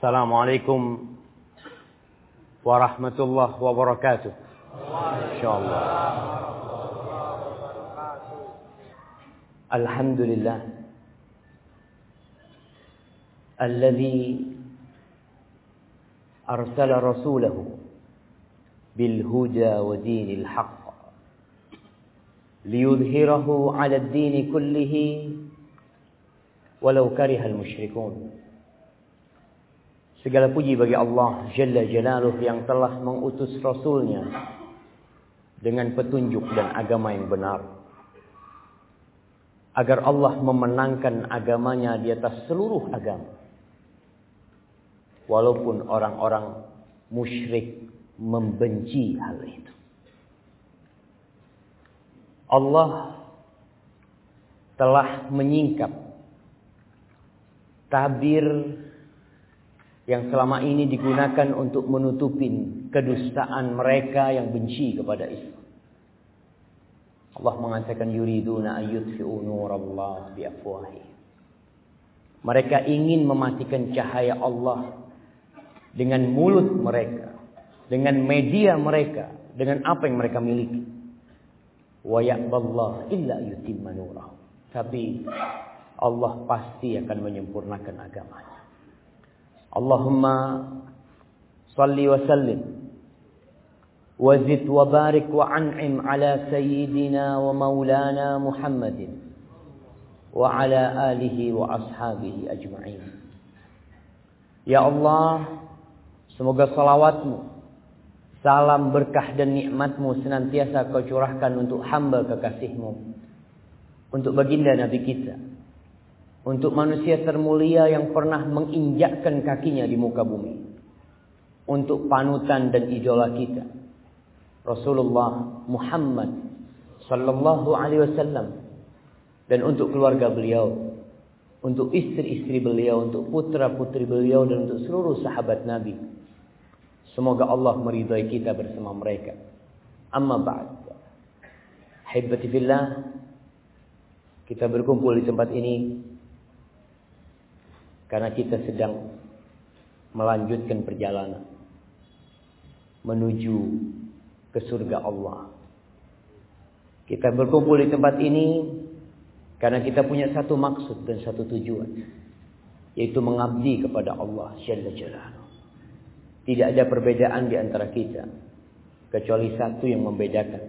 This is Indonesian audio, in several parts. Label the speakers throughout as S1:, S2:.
S1: السلام عليكم ورحمة الله وبركاته. إن شاء الله. الحمد لله الذي أرسل رسوله بالهدى ودين الحق ليظهره على الدين كله ولو كره المشركون. Segala puji bagi Allah Jalla Jalaluh yang telah mengutus Rasulnya dengan petunjuk dan agama yang benar. Agar Allah memenangkan agamanya di atas seluruh agama. Walaupun orang-orang musyrik membenci hal itu. Allah telah menyingkap tabir yang selama ini digunakan untuk menutupin kedustaan mereka yang benci kepada Islam. Allah mengatakan yuriduna ayyutfi'u nurallah biafwahi. Mereka ingin mematikan cahaya Allah dengan mulut mereka, dengan media mereka, dengan apa yang mereka miliki. Wa ya'ballah illa yutimma nurah. Tapi Allah pasti akan menyempurnakan agamanya. Allahumma salli wa sallim. Wa zid wa barik wa an'im ala sayyidina wa maulana Muhammadin. يا ya Allah, semoga salawatmu, salam berkah dan nikmatmu senantiasa kau curahkan untuk hamba kekasihmu, untuk baginda Nabi kita, untuk manusia termulia yang pernah menginjakkan kakinya di muka bumi. Untuk panutan dan idola kita. Rasulullah Muhammad sallallahu alaihi wasallam dan untuk keluarga beliau, untuk istri-istri beliau, untuk putra-putri beliau dan untuk seluruh sahabat Nabi. Semoga Allah meridai kita bersama mereka. Amma ba'd. Hibbati fillah. Kita berkumpul di tempat ini karena kita sedang melanjutkan perjalanan menuju ke surga Allah. Kita berkumpul di tempat ini karena kita punya satu maksud dan satu tujuan, yaitu mengabdi kepada Allah Jalla Jalaluhu. Tidak ada perbedaan di antara kita kecuali satu yang membedakan,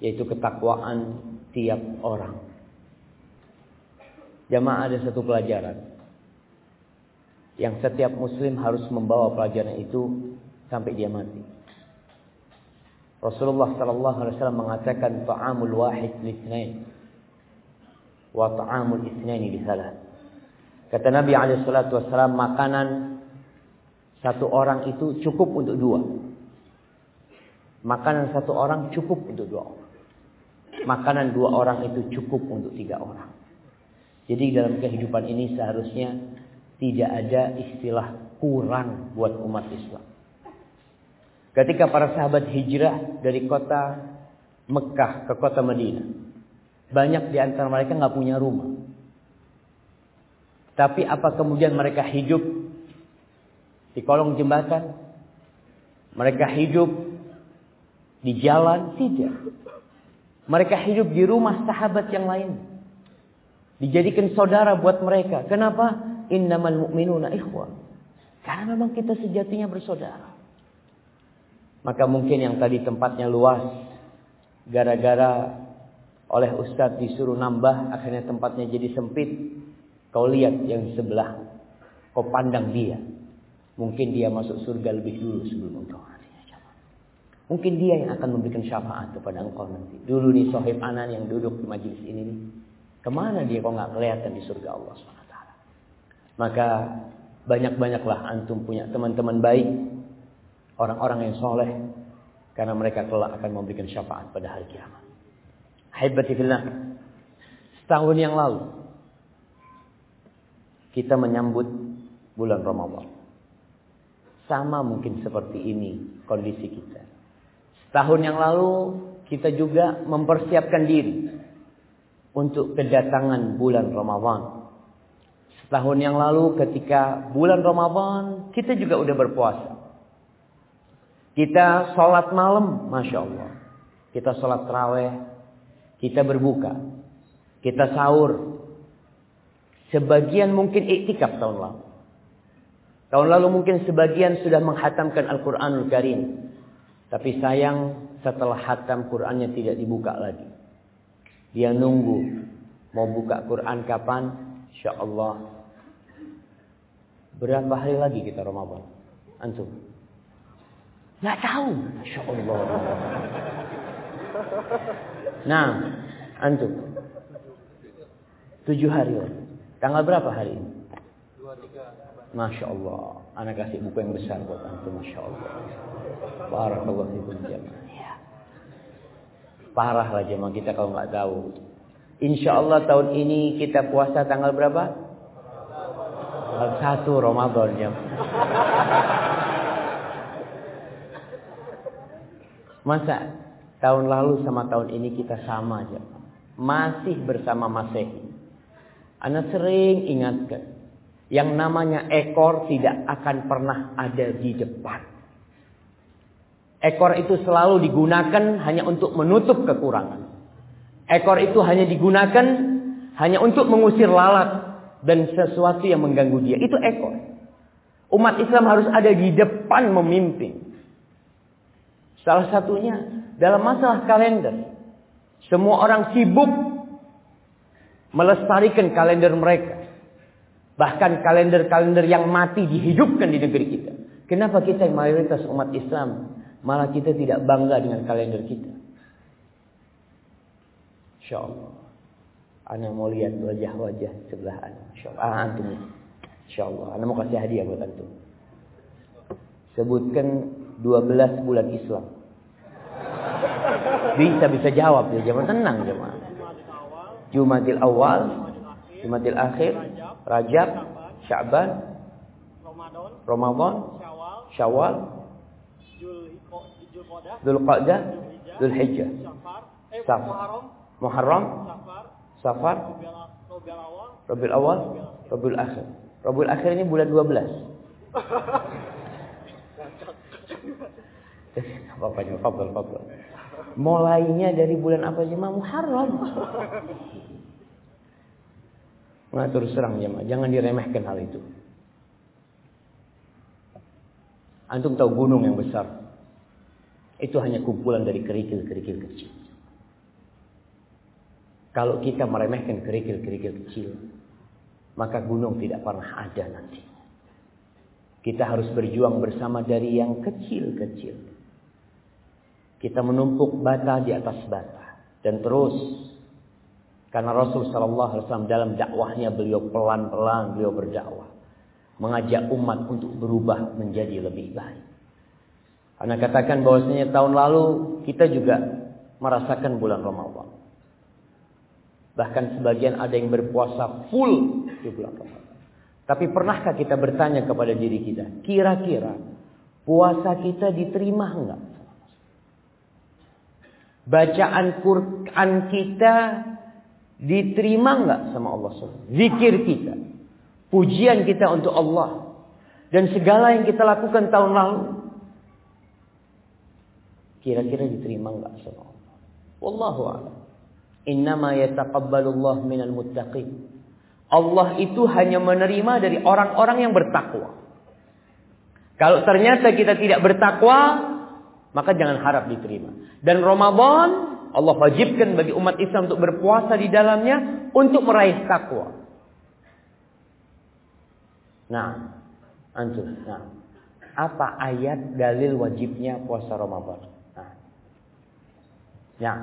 S1: yaitu ketakwaan tiap orang. Jamaah ada satu pelajaran yang setiap muslim harus membawa pelajaran itu sampai dia mati. Rasulullah sallallahu alaihi wasallam mengatakan ta'amul wahid litsnain wa ta'amul itsnain li salat. Kata Nabi alaihi salatu wasallam makanan satu orang itu cukup untuk dua. Makanan satu orang cukup untuk dua orang. Makanan dua orang itu cukup untuk tiga orang. Jadi dalam kehidupan ini seharusnya tidak ada istilah kurang buat umat Islam. Ketika para sahabat hijrah dari kota Mekah ke kota Madinah. Banyak di antara mereka nggak punya rumah. Tapi apa kemudian mereka hidup di kolong jembatan? Mereka hidup di jalan? Tidak. Mereka hidup di rumah sahabat yang lain. Dijadikan saudara buat mereka. Kenapa? Innamal mu'minuna ikhwah. Karena memang kita sejatinya bersaudara. Maka mungkin yang tadi tempatnya luas gara-gara oleh ustadz disuruh nambah akhirnya tempatnya jadi sempit. Kau lihat yang sebelah, kau pandang dia. Mungkin dia masuk surga lebih dulu sebelum engkau. Mungkin dia yang akan memberikan syafaat kepada engkau nanti. Dulu nih sohib anan yang duduk di majelis ini. Ke mana dia kok nggak kelihatan di surga Allah SWT. Maka banyak-banyaklah antum punya teman-teman baik, orang-orang yang soleh, karena mereka kelak akan memberikan syafaat pada hari kiamat. Haibati setahun yang lalu kita menyambut bulan Ramadan. Sama mungkin seperti ini kondisi kita. Setahun yang lalu kita juga mempersiapkan diri untuk kedatangan bulan Ramadan. Setahun yang lalu ketika bulan Ramadan, kita juga udah berpuasa. Kita sholat malam, Masya Allah. Kita sholat terawih, kita berbuka, kita sahur. Sebagian mungkin iktikaf tahun lalu. Tahun lalu mungkin sebagian sudah menghatamkan Al-Quranul Karim. Tapi sayang setelah hatam Qurannya tidak dibuka lagi. Dia nunggu mau buka Quran kapan? Insya Allah. Berapa hari lagi kita Ramadan? Antum? Nggak tahu. Insya Allah. Nah, antum. Tujuh hari. Tanggal berapa hari ini? Masya Allah. Anak kasih buku yang besar buat antum. Masya Allah. Barakallahu fikum. Ya. Parah lah jemaah kita kalau nggak tahu. Insya Allah tahun ini kita puasa tanggal berapa? Satu Ramadan jemaah. Masa tahun lalu sama tahun ini kita sama aja. Masih bersama Masehi. Anda sering ingatkan. Yang namanya ekor tidak akan pernah ada di depan. Ekor itu selalu digunakan hanya untuk menutup kekurangan. Ekor itu hanya digunakan hanya untuk mengusir lalat dan sesuatu yang mengganggu dia. Itu ekor. Umat Islam harus ada di depan memimpin. Salah satunya dalam masalah kalender. Semua orang sibuk melestarikan kalender mereka. Bahkan kalender-kalender yang mati dihidupkan di negeri kita. Kenapa kita yang mayoritas umat Islam malah kita tidak bangga dengan kalender kita? Insya Allah. Anda mau lihat wajah-wajah sebelah Anda. Insya Allah. Ah, antum. Insya Allah. Anda mau kasih hadiah buat antum. Sebutkan 12 bulan Islam. Bisa bisa jawab ya, jangan tenang jemaah. Jumatil awal, Jumatil akhir, Rajab, Sya'ban, Ramadan, Syawal, Dzulqa'dah, Dzulhijjah, Safar, Muharram, Safar, Rabiul Awal, Rabiul Akhir. Rabiul Akhir ini bulan 12. Apa-apanya, fadl, fadl. Mulainya dari bulan apa sih? Muharram. Nah, terus serang jemaah, jangan diremehkan hal itu. Antum tahu gunung yang besar? Itu hanya kumpulan dari kerikil-kerikil kecil. Kalau kita meremehkan kerikil-kerikil kecil, maka gunung tidak pernah ada nanti. Kita harus berjuang bersama dari yang kecil-kecil. Kita menumpuk bata di atas bata. Dan terus. Karena Rasul Sallallahu Alaihi Wasallam dalam dakwahnya beliau pelan-pelan beliau berdakwah. Mengajak umat untuk berubah menjadi lebih baik. Anda katakan bahwasanya tahun lalu kita juga merasakan bulan Ramadan. Bahkan sebagian ada yang berpuasa full di bulan Ramadan. Tapi pernahkah kita bertanya kepada diri kita, kira-kira puasa kita diterima enggak? Bacaan Quran kita diterima enggak sama Allah SWT? Zikir kita, pujian kita untuk Allah, dan segala yang kita lakukan tahun lalu, kira-kira diterima enggak sama Allah? Wallahu a'lam. Innama yataqabbalullah minal muttaqin. Allah itu hanya menerima dari orang-orang yang bertakwa. Kalau ternyata kita tidak bertakwa, maka jangan harap diterima. Dan Ramadan Allah wajibkan bagi umat Islam untuk berpuasa di dalamnya untuk meraih takwa. Nah, antum, nah, apa ayat dalil wajibnya puasa Ramadan? Nah, ya,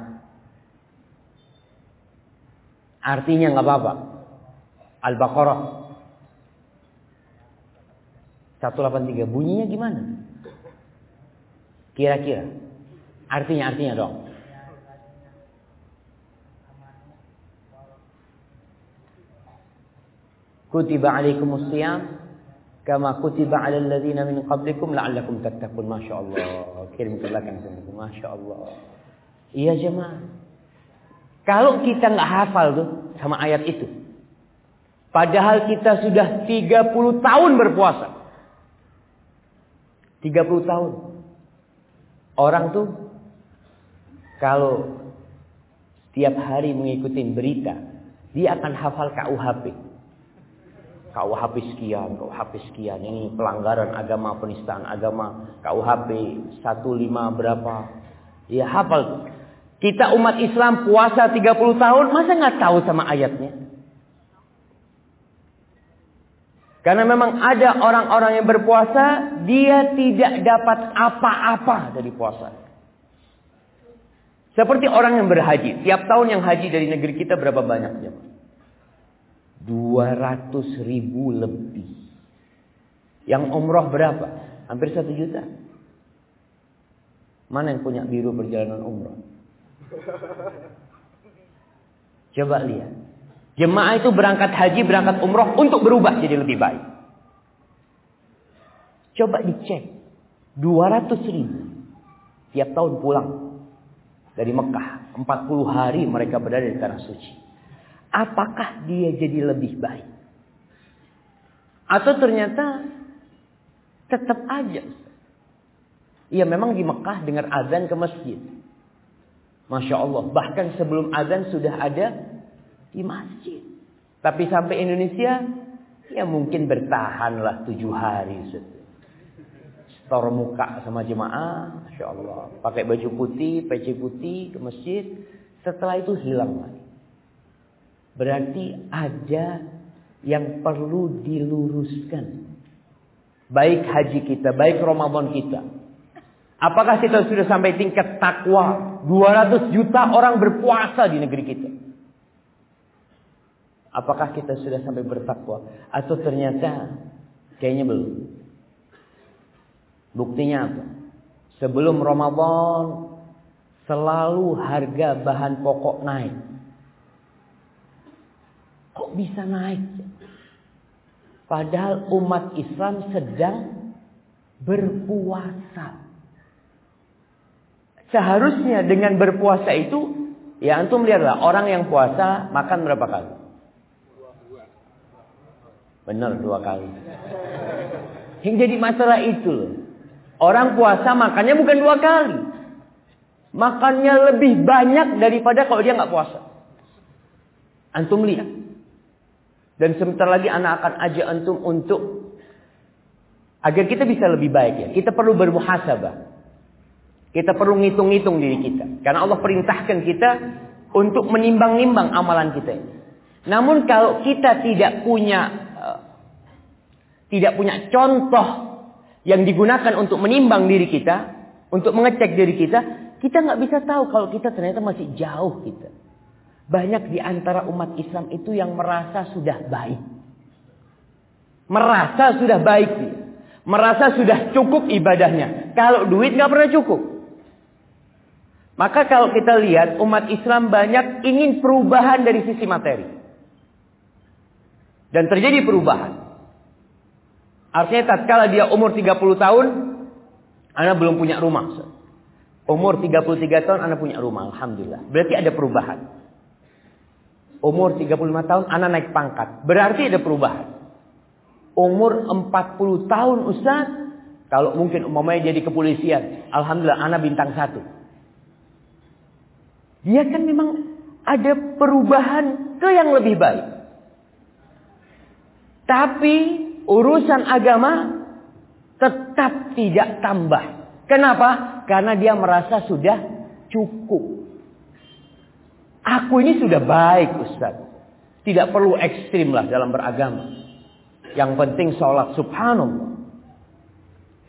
S1: artinya nggak apa-apa. Al-Baqarah 183 bunyinya gimana? Kira-kira artinya artinya dong. Kutiba alaikumus siyam kama kutiba alal ladzina min qablikum la'allakum tattaqun. Masyaallah. Kirim ke belakang sini. Masyaallah. Iya jemaah. Kalau kita nggak hafal tuh sama ayat itu, Padahal kita sudah 30 tahun berpuasa. 30 tahun. Orang tuh kalau setiap hari mengikuti berita, dia akan hafal KUHP. KUHP sekian, KUHP sekian. Ini pelanggaran agama, penistaan agama. KUHP 15 berapa. Dia hafal. Kita umat Islam puasa 30 tahun, masa nggak tahu sama ayatnya? Karena memang ada orang-orang yang berpuasa, dia tidak dapat apa-apa dari puasa. Seperti orang yang berhaji. Tiap tahun yang haji dari negeri kita berapa banyaknya? 200 ribu lebih. Yang umroh berapa? Hampir satu juta. Mana yang punya biru perjalanan umroh? Coba lihat. Jemaah itu berangkat haji, berangkat umroh untuk berubah jadi lebih baik. Coba dicek. 200 ribu. Tiap tahun pulang. Dari Mekah. 40 hari mereka berada di tanah suci. Apakah dia jadi lebih baik? Atau ternyata tetap aja. Iya memang di Mekah dengar azan ke masjid. Masya Allah. Bahkan sebelum azan sudah ada di masjid. Tapi sampai Indonesia, ya mungkin bertahanlah tujuh hari. Setor muka sama jemaah, Masya Allah. Pakai baju putih, peci putih ke masjid. Setelah itu hilang lagi. Berarti ada yang perlu diluruskan. Baik haji kita, baik Ramadan kita. Apakah kita sudah sampai tingkat takwa? 200 juta orang berpuasa di negeri kita. Apakah kita sudah sampai bertakwa? Atau ternyata kayaknya belum. Buktinya apa? Sebelum Ramadan selalu harga bahan pokok naik. Kok bisa naik? Padahal umat Islam sedang berpuasa. Seharusnya dengan berpuasa itu, ya antum lihatlah orang yang puasa makan berapa kali? Benar dua kali. Yang jadi masalah itu. Orang puasa makannya bukan dua kali. Makannya lebih banyak daripada kalau dia nggak puasa. Antum lihat. Dan sebentar lagi anak akan ajak antum untuk agar kita bisa lebih baik ya. Kita perlu bermuhasabah. Kita perlu ngitung-ngitung diri kita. Karena Allah perintahkan kita untuk menimbang-nimbang amalan kita. Namun kalau kita tidak punya tidak punya contoh yang digunakan untuk menimbang diri kita, untuk mengecek diri kita, kita nggak bisa tahu kalau kita ternyata masih jauh kita. Banyak di antara umat Islam itu yang merasa sudah baik. Merasa sudah baik Merasa sudah cukup ibadahnya. Kalau duit nggak pernah cukup. Maka kalau kita lihat umat Islam banyak ingin perubahan dari sisi materi. Dan terjadi perubahan. Artinya tatkala dia umur 30 tahun, anak belum punya rumah. Umur 33 tahun anak punya rumah, alhamdulillah. Berarti ada perubahan. Umur 35 tahun anak naik pangkat, berarti ada perubahan. Umur 40 tahun Ustaz, kalau mungkin umumnya jadi kepolisian, alhamdulillah anak bintang satu. Dia kan memang ada perubahan ke yang lebih baik. Tapi urusan agama tetap tidak tambah. Kenapa? Karena dia merasa sudah cukup. Aku ini sudah baik Ustaz. Tidak perlu ekstrim lah dalam beragama. Yang penting sholat subhanallah.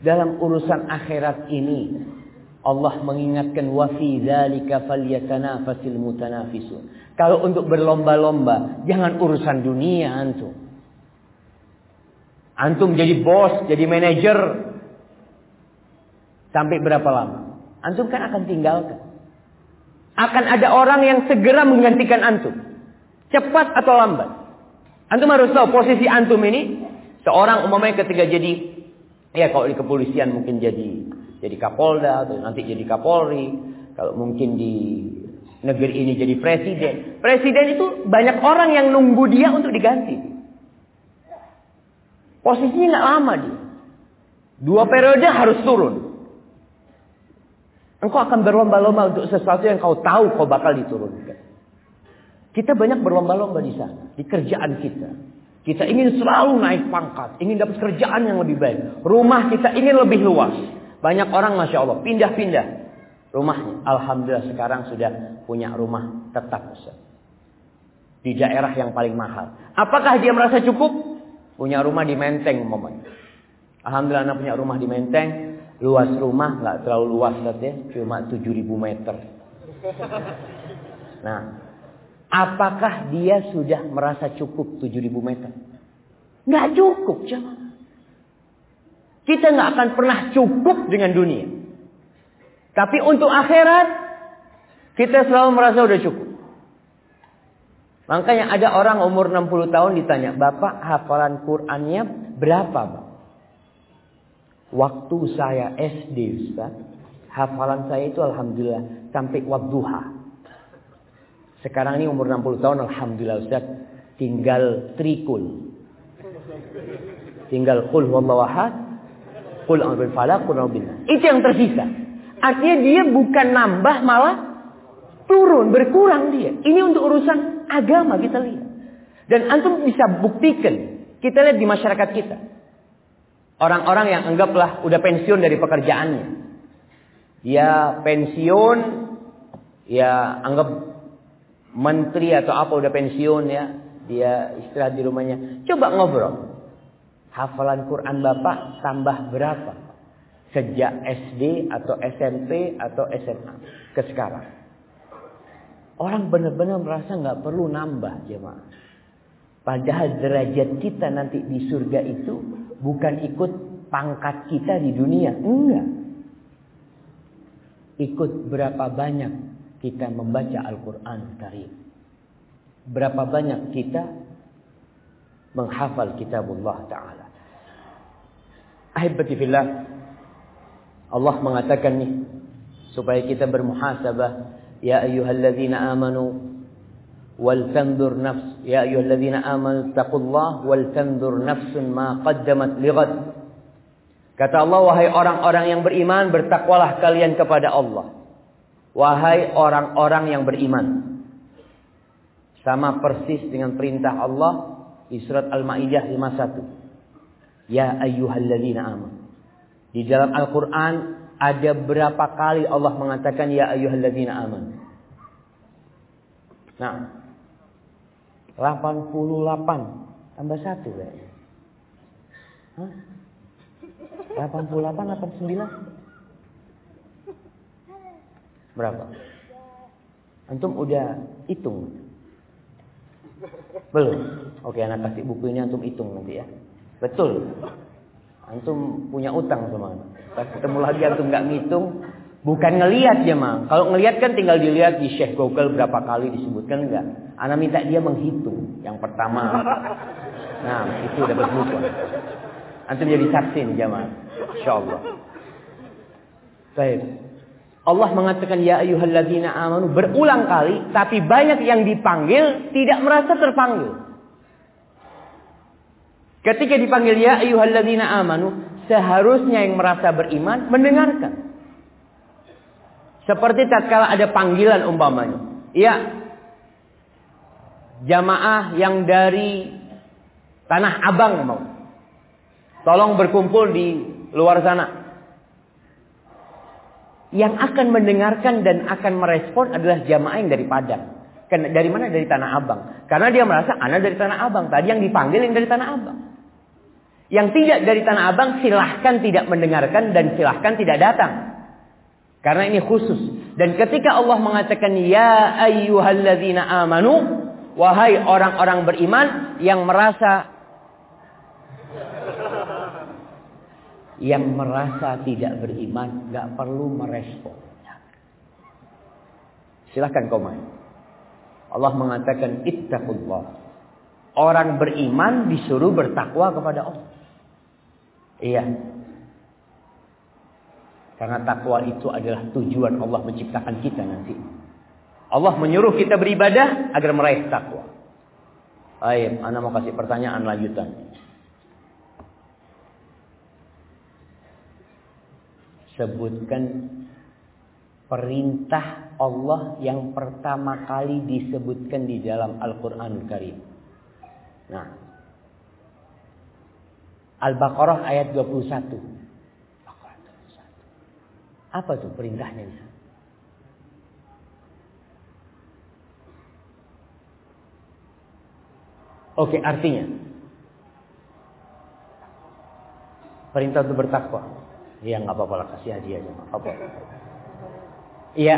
S1: Dalam urusan akhirat ini Allah mengingatkan wa fi dzalika falyatanafasil mutanafisun. Kalau untuk berlomba-lomba jangan urusan dunia antum. Antum jadi bos, jadi manajer. Sampai berapa lama? Antum kan akan tinggalkan. Akan ada orang yang segera menggantikan antum. Cepat atau lambat. Antum harus tahu posisi antum ini. Seorang umumnya ketika jadi. Ya kalau di kepolisian mungkin jadi jadi kapolda atau nanti jadi kapolri. Kalau mungkin di negeri ini jadi presiden. Presiden itu banyak orang yang nunggu dia untuk diganti. Posisinya nggak lama dia. Dua periode harus turun. Engkau akan berlomba-lomba untuk sesuatu yang kau tahu kau bakal diturunkan. Kita banyak berlomba-lomba di sana, di kerjaan kita. Kita ingin selalu naik pangkat, ingin dapat kerjaan yang lebih baik. Rumah kita ingin lebih luas. Banyak orang Masya Allah pindah-pindah rumahnya. Alhamdulillah sekarang sudah punya rumah tetap. Di daerah yang paling mahal. Apakah dia merasa cukup? Punya rumah di Menteng umpamanya. Alhamdulillah anak punya rumah di Menteng. Luas rumah nggak terlalu luas ya, cuma 7000 meter. Nah, apakah dia sudah merasa cukup 7000 meter? Nggak cukup, jangan. Kita nggak akan pernah cukup dengan dunia. Tapi untuk akhirat, kita selalu merasa udah cukup. Makanya ada orang umur 60 tahun ditanya, Bapak hafalan Qur'annya berapa, Pak? Waktu saya SD Ustaz, hafalan saya itu alhamdulillah sampai wadduha. Sekarang ini umur 60 tahun alhamdulillah Ustaz, tinggal trikul. Tinggal qul huwallahu ahad, qul a'udzu falaq, qul Itu yang tersisa. Artinya dia bukan nambah malah turun, berkurang dia. Ini untuk urusan agama kita lihat. Dan antum bisa buktikan. Kita lihat di masyarakat kita. Orang-orang yang anggaplah udah pensiun dari pekerjaannya. Ya pensiun, ya anggap menteri atau apa udah pensiun ya. Dia istirahat di rumahnya. Coba ngobrol. Hafalan Quran Bapak tambah berapa? Sejak SD atau SMP atau SMA ke sekarang. Orang benar-benar merasa nggak perlu nambah jemaah. Padahal derajat kita nanti di surga itu bukan ikut pangkat kita di dunia. Enggak. Ikut berapa banyak kita membaca Al-Quran Karim. Berapa banyak kita menghafal kitabullah Ta'ala. Ahibati fillah. Allah mengatakan nih supaya kita bermuhasabah, ya ayyuhalladzina amanu wal-tandur nafs, ya ayyuhalladzina amanu taqullah wal-tandur nafsun ma qaddamat lighad. Kata Allah, wahai orang-orang yang beriman, bertakwalah kalian kepada Allah. Wahai orang-orang yang beriman. Sama persis dengan perintah Allah di surat Al-Maidah 51. Ya ayyuhalladzina aman. Di dalam Al-Quran ada berapa kali Allah mengatakan ya ayyuhalladzina aman. Nah, 88 tambah 1 ya. Hah? 88 89? Berapa? Antum udah hitung? Belum? Oke, anak kasih buku ini antum hitung nanti ya. Betul. Antum punya utang sama anak. Pas ketemu lagi antum nggak ngitung, Bukan ngelihat ya mah. Kalau ngelihat kan tinggal dilihat di Syekh Google berapa kali disebutkan enggak. Anak minta dia menghitung. Yang pertama. Nah, itu dapat buku. Antum jadi saksi nih jamaah. Insyaallah. Baik. Allah mengatakan ya ayyuhalladzina amanu berulang kali tapi banyak yang dipanggil tidak merasa terpanggil. Ketika dipanggil ya ayyuhalladzina amanu seharusnya yang merasa beriman mendengarkan. Seperti tatkala ada panggilan umpamanya. Iya. Jamaah yang dari Tanah Abang mau. Tolong berkumpul di luar sana. Yang akan mendengarkan dan akan merespon adalah jamaah yang dari Padang. Dari mana? Dari Tanah Abang. Karena dia merasa anak dari Tanah Abang. Tadi yang dipanggil yang dari Tanah Abang. Yang tidak dari Tanah Abang silahkan tidak mendengarkan dan silahkan tidak datang. Karena ini khusus. Dan ketika Allah mengatakan ya ayyuhalladzina amanu wahai orang-orang beriman yang merasa yang merasa tidak beriman nggak perlu merespon. Silahkan komen. Allah mengatakan ittaqullah. Orang beriman disuruh bertakwa kepada Allah. Iya. Karena takwa itu adalah tujuan Allah menciptakan kita nanti. Allah menyuruh kita beribadah agar meraih takwa. Baik, Anda mau kasih pertanyaan lanjutan. Sebutkan perintah Allah yang pertama kali disebutkan di dalam Al Quran Karim. Nah, Al-Baqarah ayat 21. Apa tuh perintahnya di? Oke, artinya perintah untuk bertakwa. Iya nggak apa-apa lah kasih hadiah aja apa-apa. Iya,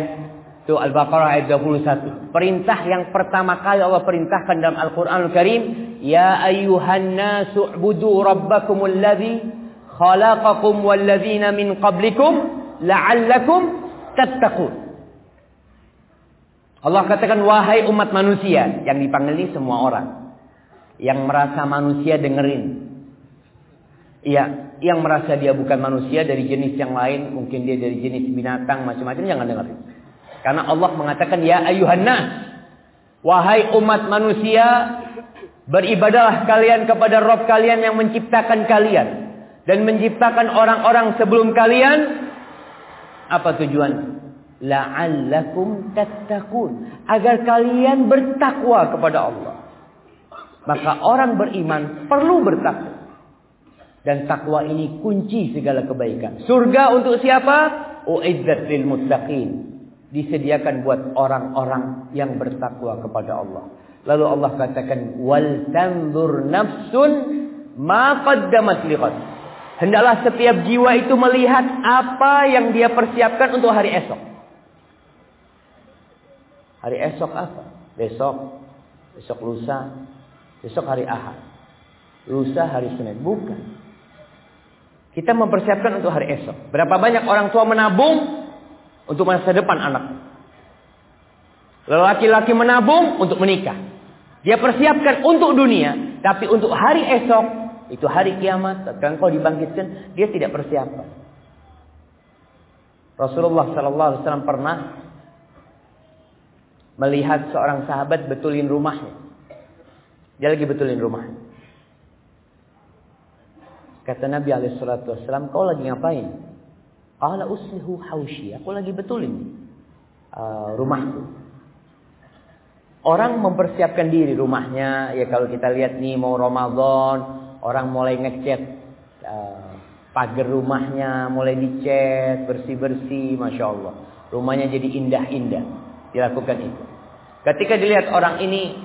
S1: itu Al-Baqarah ayat 21. Perintah yang pertama kali Allah perintahkan dalam Al-Qur'an Al Karim, ya ayyuhan nasu ubudu rabbakumul ladzi khalaqakum wal ladzina min qablikum la'allakum tattaqun. Allah katakan wahai umat manusia yang dipanggil semua orang yang merasa manusia dengerin. Iya, yang merasa dia bukan manusia dari jenis yang lain, mungkin dia dari jenis binatang macam-macam jangan dengerin. Karena Allah mengatakan ya ayuhan nas, wahai umat manusia, beribadalah kalian kepada Rob kalian yang menciptakan kalian dan menciptakan orang-orang sebelum kalian. Apa tujuan? La'allakum tattaqun, agar kalian bertakwa kepada Allah. Maka orang beriman perlu bertakwa. Dan takwa ini kunci segala kebaikan. Surga untuk siapa? Uizzat lil muttaqin. Disediakan buat orang-orang yang bertakwa kepada Allah. Lalu Allah katakan wal tanzur nafsun ma qaddamat liqad. Hendaklah setiap jiwa itu melihat apa yang dia persiapkan untuk hari esok. Hari esok apa? Besok, besok lusa, Besok hari Ahad. Lusa hari Senin. Bukan. Kita mempersiapkan untuk hari esok. Berapa banyak orang tua menabung untuk masa depan anak. Lelaki-laki menabung untuk menikah. Dia persiapkan untuk dunia. Tapi untuk hari esok. Itu hari kiamat. Ketika kau dibangkitkan. Dia tidak persiapan. Rasulullah SAW pernah melihat seorang sahabat betulin rumahnya. Dia lagi betulin rumah. Kata Nabi Alaihissalam, kau lagi ngapain? Qala uslihu haushi. Aku lagi betulin uh, rumahku. Orang mempersiapkan diri rumahnya. Ya kalau kita lihat nih mau Ramadan, orang mulai ngecat uh, pagar rumahnya, mulai dicat, bersih-bersih, masya Allah. Rumahnya jadi indah-indah. Dilakukan itu. Ketika dilihat orang ini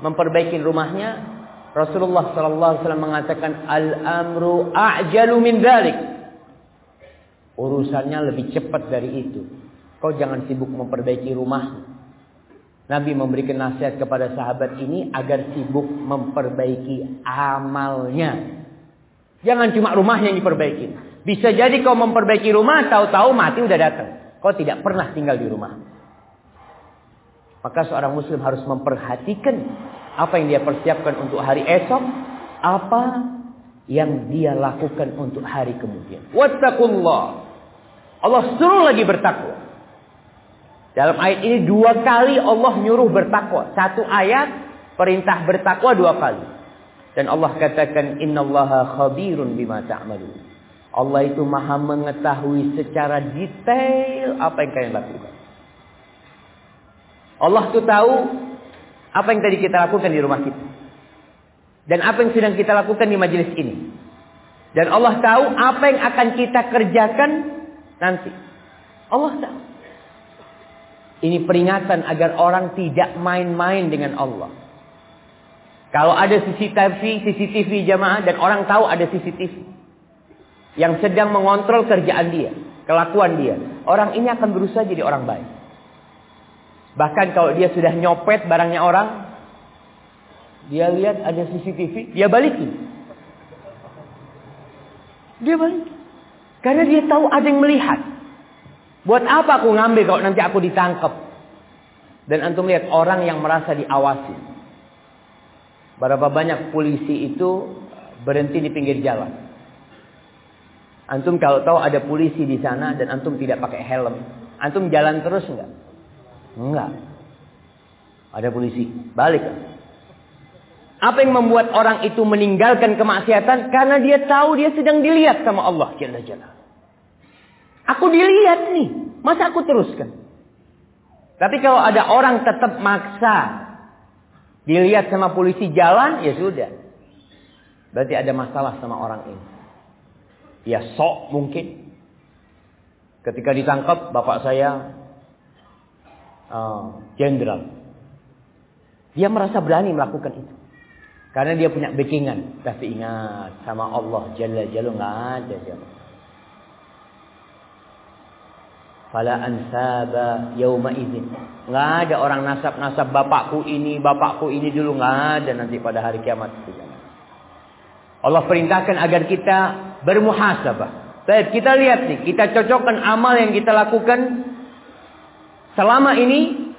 S1: memperbaiki rumahnya, Rasulullah wasallam mengatakan al-amru a'jalu min dzalik. Urusannya lebih cepat dari itu. Kau jangan sibuk memperbaiki rumah. Nabi memberikan nasihat kepada sahabat ini agar sibuk memperbaiki amalnya. Jangan cuma rumahnya yang diperbaiki. Bisa jadi kau memperbaiki rumah, tahu-tahu mati udah datang. Kau tidak pernah tinggal di rumah. Maka seorang muslim harus memperhatikan apa yang dia persiapkan untuk hari esok, apa yang dia lakukan untuk hari kemudian. Wattaqullah. Allah suruh lagi bertakwa. Dalam ayat ini dua kali Allah nyuruh bertakwa. Satu ayat perintah bertakwa dua kali. Dan Allah katakan innallaha khabirun bima ta'malun. Allah itu maha mengetahui secara detail apa yang kalian lakukan. Allah tuh tahu apa yang tadi kita lakukan di rumah kita. Dan apa yang sedang kita lakukan di majelis ini. Dan Allah tahu apa yang akan kita kerjakan nanti. Allah tahu. Ini peringatan agar orang tidak main-main dengan Allah. Kalau ada CCTV, CCTV jamaah dan orang tahu ada CCTV yang sedang mengontrol kerjaan dia, kelakuan dia, orang ini akan berusaha jadi orang baik. Bahkan kalau dia sudah nyopet barangnya orang, dia lihat ada CCTV, dia balikin. Dia balik. Karena dia tahu ada yang melihat. Buat apa aku ngambil kalau nanti aku ditangkap? Dan antum lihat orang yang merasa diawasi. Berapa banyak polisi itu berhenti di pinggir jalan. Antum kalau tahu ada polisi di sana dan antum tidak pakai helm, antum jalan terus enggak? Enggak. Ada polisi. Balik. Apa yang membuat orang itu meninggalkan kemaksiatan? Karena dia tahu dia sedang dilihat sama Allah Jalla Jalla. Aku dilihat nih. Masa aku teruskan? Tapi kalau ada orang tetap maksa. Dilihat sama polisi jalan, ya sudah. Berarti ada masalah sama orang ini. Ya sok mungkin. Ketika ditangkap, bapak saya uh, jenderal. Uh, dia merasa berani melakukan itu. Karena dia punya backingan. Tapi ingat sama Allah Jalla Jalla nggak ada. Fala ansaba yauma idzin. Nggak ada orang nasab-nasab bapakku ini, bapakku ini dulu nggak ada nanti pada hari kiamat Allah perintahkan agar kita bermuhasabah. Baik, kita lihat nih, kita cocokkan amal yang kita lakukan selama ini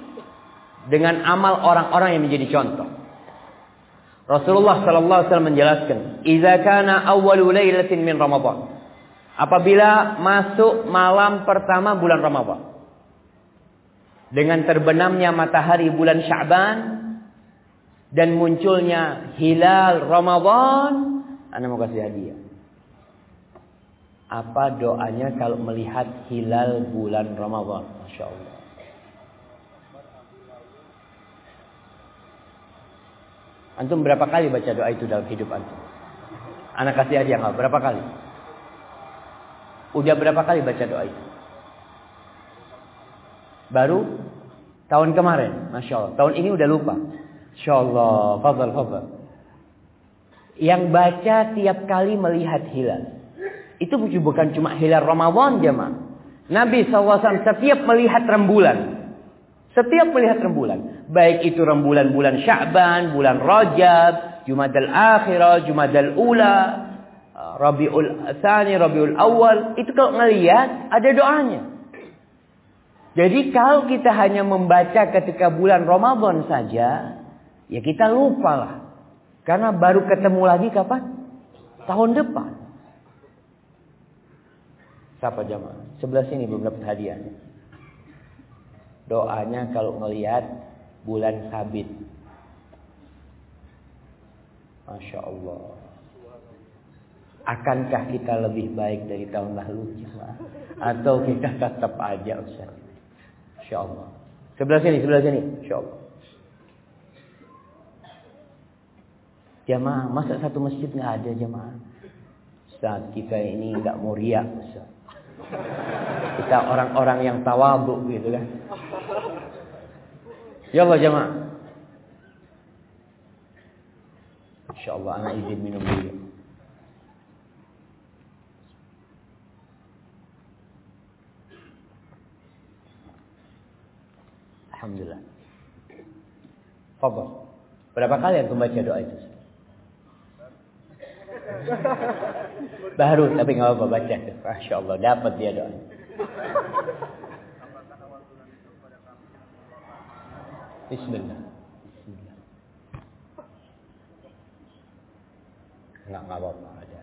S1: dengan amal orang-orang yang menjadi contoh. Rasulullah sallallahu alaihi wasallam menjelaskan, "Idza kana awwalu lailatin min Ramadan." Apabila masuk malam pertama bulan Ramadan. Dengan terbenamnya matahari bulan Sya'ban dan munculnya hilal Ramadan, Anda mau kasih hadiah. Apa doanya kalau melihat hilal bulan Ramadan? Masya Allah. Antum berapa kali baca doa itu dalam hidup antum? Anak kasih hadiah enggak? Berapa kali? Udah berapa kali baca doa itu? Baru tahun kemarin, masya Allah. Tahun ini udah lupa. Masya Allah, fadal, fadal. Yang baca tiap kali melihat hilal. Itu bukan cuma hilal Ramadan jemaah. Nabi SAW setiap melihat rembulan. Setiap melihat rembulan. Baik itu rembulan bulan Sya'ban, bulan Rajab, Jumadal Akhirah, Jumadal Ula, Rabiul Tsani, Rabiul Awal. Itu kalau ngelihat ada doanya. Jadi kalau kita hanya membaca ketika bulan Ramadan saja, ya kita lupa lah. Karena baru ketemu lagi kapan? Tahun depan. Siapa jamaah? Sebelah sini belum dapat hadiah doanya kalau melihat bulan sabit. Masya Allah. Akankah kita lebih baik dari tahun lalu? Atau kita tetap aja Ustaz? Insya Allah. Sebelah sini, sebelah sini. Insya Allah. Jamaah, masa satu masjid nggak ada jamaah? Ustaz, kita ini nggak mau riak Ustaz. Kita orang-orang yang tawabu gitu kan. Ya Allah jemaah. Insyaallah anak izin minum dulu. Alhamdulillah. Fadal. Berapa kali yang membaca doa itu? Baru tapi nggak apa-apa baca. Masya Allah dapat dia doa. Bismillah. Enggak, enggak apa-apa. Ada.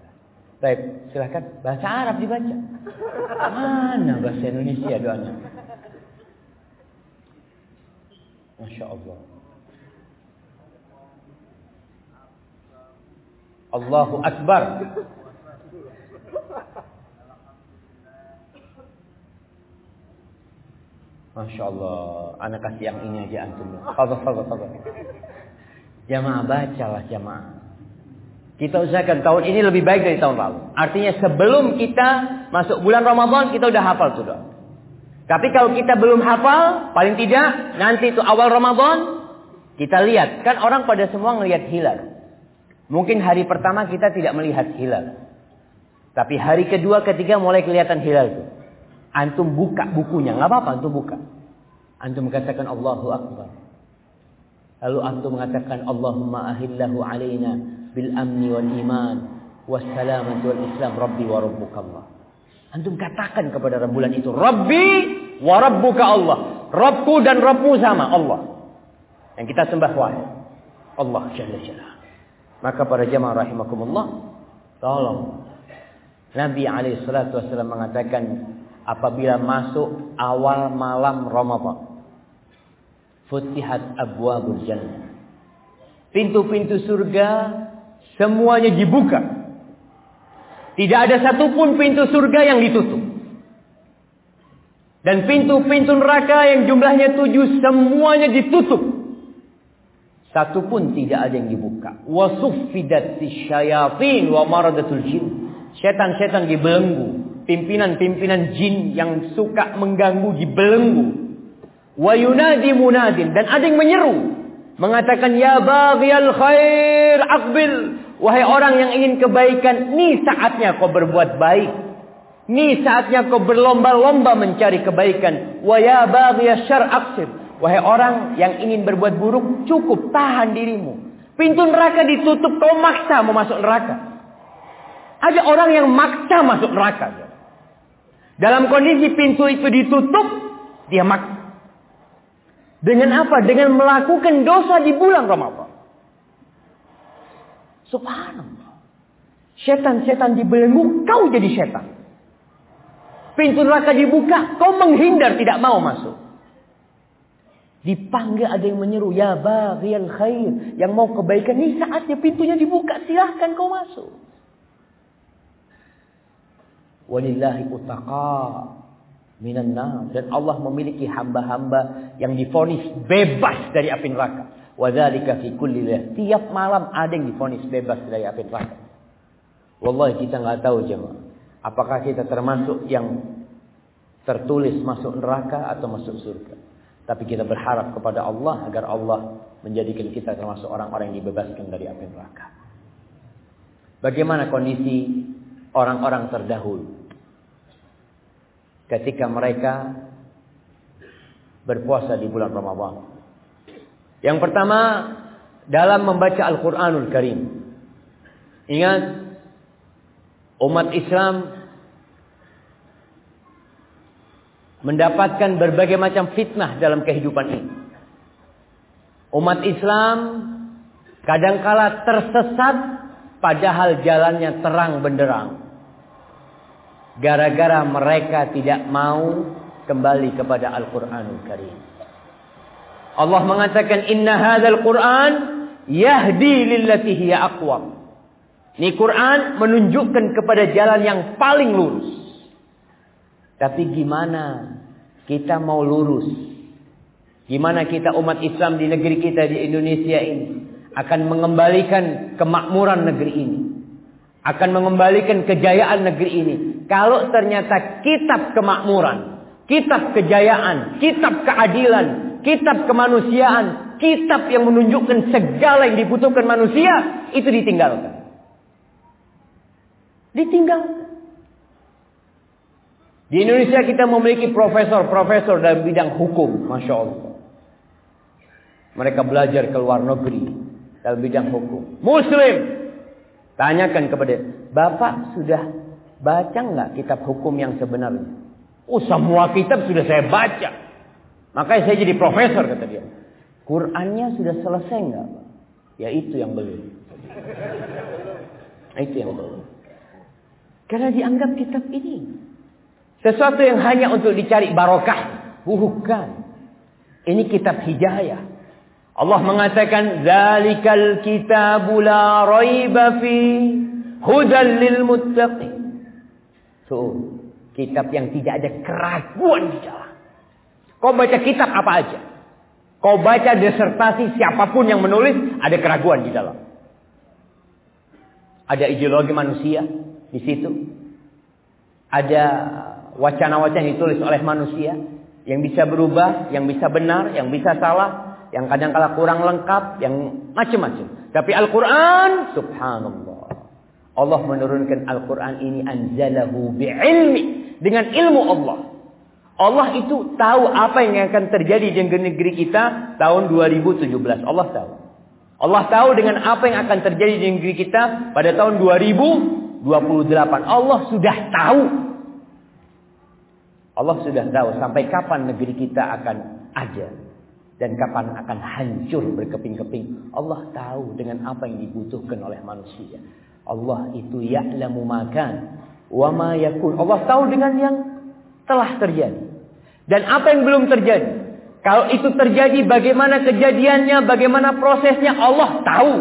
S1: Baik, silakan. Bahasa Arab dibaca. Mana bahasa Indonesia doanya? Masya Allah. Allahu Akbar. Masya Allah. Anak kasih yang ini aja antum. Fadol, fadol, fadol. Jamaah bacalah jamaah. Kita usahakan tahun ini lebih baik dari tahun lalu. Artinya sebelum kita masuk bulan Ramadan kita udah hafal sudah. Tapi kalau kita belum hafal, paling tidak nanti itu awal Ramadan kita lihat. Kan orang pada semua ngelihat hilal. Mungkin hari pertama kita tidak melihat hilal. Tapi hari kedua, ketiga mulai kelihatan hilal itu. Antum buka bukunya, nggak apa-apa antum buka. Antum mengatakan Allahu Akbar. Lalu antum mengatakan Allahumma ahillahu alaina bil amni wal iman wassalamati wal islam rabbi wa rabbuka Allah. Antum katakan kepada rembulan itu, Rabbi wa rabbuka Allah. Rabbku dan Rabbmu sama Allah. Yang kita sembah wahid. Allah Jalla Jalla. Maka para jamaah rahimakumullah, tolong. Nabi alaihi salatu wasallam mengatakan apabila masuk awal malam Ramadan. Futihat abwabul jannah. Pintu-pintu surga semuanya dibuka. Tidak ada satupun pintu surga yang ditutup. Dan pintu-pintu neraka yang jumlahnya tujuh semuanya ditutup. Satu pun tidak ada yang dibuka. Wasuffidat syayatin wa maradatul jin. Setan-setan dibelenggu. Pimpinan-pimpinan jin yang suka mengganggu dibelenggu. Wa yunadi munadin. Dan ada yang menyeru. Mengatakan, Ya baghiyal khair akbil. Wahai orang yang ingin kebaikan. Ini saatnya kau berbuat baik. Ini saatnya kau berlomba-lomba mencari kebaikan. Ya. Wahai orang yang ingin berbuat buruk, cukup tahan dirimu. Pintu neraka ditutup, kau maksa mau masuk neraka. Ada orang yang maksa masuk neraka. Dalam kondisi pintu itu ditutup, dia maksa. Dengan apa? Dengan melakukan dosa di bulan Ramadan. Subhanallah. Setan-setan dibelenggu, kau jadi setan. Pintu neraka dibuka, kau menghindar tidak mau masuk. Dipanggil ada yang menyeru, ya baghiyal khair, yang mau kebaikan ini saatnya pintunya dibuka, silahkan kau masuk. Walillahi utaqa minan nar dan Allah memiliki hamba-hamba yang difonis bebas dari api neraka. Wadzalika fi kulli Tiap malam ada yang difonis bebas dari api neraka. Wallahi kita nggak tahu jemaah. Apakah kita termasuk yang tertulis masuk neraka atau masuk surga? Tapi kita berharap kepada Allah agar Allah menjadikan kita termasuk orang-orang yang dibebaskan dari api neraka. Bagaimana kondisi orang-orang terdahulu ketika mereka berpuasa di bulan Ramadan? Yang pertama dalam membaca Al-Qur'anul Karim. Ingat umat Islam mendapatkan berbagai macam fitnah dalam kehidupan ini. Umat Islam kadangkala tersesat padahal jalannya terang benderang. Gara-gara mereka tidak mau kembali kepada Al-Quranul Karim. Allah mengatakan inna hadzal Quran yahdi lillati hiya aqwam. Ini Quran menunjukkan kepada jalan yang paling lurus. Tapi gimana kita mau lurus? Gimana kita umat Islam di negeri kita di Indonesia ini akan mengembalikan kemakmuran negeri ini? Akan mengembalikan kejayaan negeri ini. Kalau ternyata kitab kemakmuran, kitab kejayaan, kitab keadilan, kitab kemanusiaan, kitab yang menunjukkan segala yang dibutuhkan manusia itu ditinggalkan. Ditinggal. Di Indonesia kita memiliki profesor-profesor dalam bidang hukum. Masya Allah. Mereka belajar ke luar negeri. Dalam bidang hukum. Muslim. Tanyakan kepada Bapak sudah baca nggak kitab hukum yang sebenarnya? Oh semua kitab sudah saya baca. Makanya saya jadi profesor kata dia. Qurannya sudah selesai nggak? Ya itu yang belum. Itu yang belum. Karena dianggap kitab ini sesuatu yang hanya untuk dicari barokah. Bukan. Ini kitab hidayah. Allah mengatakan zalikal kitabu la raiba fi hudal lil muttaqin. So, kitab yang tidak ada keraguan di dalam. Kau baca kitab apa aja? Kau baca disertasi siapa pun yang menulis ada keraguan di dalam. Ada ideologi manusia, di situ. Ada wacana-wacana yang ditulis oleh manusia yang bisa berubah, yang bisa benar, yang bisa salah, yang kadang kala kurang lengkap, yang macam-macam. Tapi Al-Quran, subhanallah. Allah menurunkan Al-Quran ini anzalahu bi'ilmi. Dengan ilmu Allah. Allah itu tahu apa yang akan terjadi di negeri kita tahun 2017. Allah tahu. Allah tahu dengan apa yang akan terjadi di negeri kita pada tahun 2000 28. Allah sudah tahu. Allah sudah tahu sampai kapan negeri kita akan ada. Dan kapan akan hancur berkeping-keping. Allah tahu dengan apa yang dibutuhkan oleh manusia. Allah itu ya'lamu makan. Wa ma yakun. Allah tahu dengan yang telah terjadi. Dan apa yang belum terjadi. Kalau itu terjadi bagaimana kejadiannya, bagaimana prosesnya Allah tahu.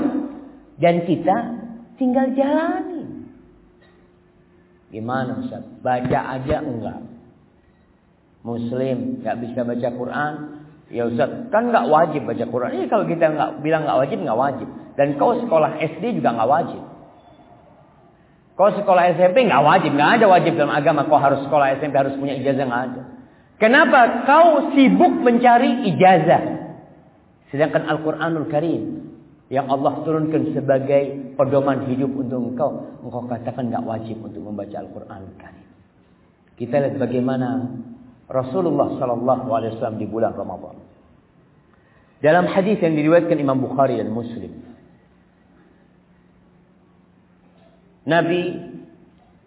S1: Dan kita tinggal jalan. Gimana Ustaz? Baca aja enggak. Muslim nggak bisa baca Quran, ya Ustaz, kan nggak wajib baca Quran. Ini kalau kita nggak bilang nggak wajib, nggak wajib. Dan kau sekolah SD juga nggak wajib. Kau sekolah SMP nggak wajib, nggak ada wajib dalam agama. Kau harus sekolah SMP harus punya ijazah nggak ada. Kenapa kau sibuk mencari ijazah? Sedangkan Al-Quranul Karim yang Allah turunkan sebagai pedoman hidup untuk engkau, engkau katakan nggak wajib untuk membaca Al-Quranul Karim. Kita lihat bagaimana Rasulullah Sallallahu Alaihi Wasallam di bulan Ramadan. Dalam hadis yang diriwayatkan Imam Bukhari dan Muslim, Nabi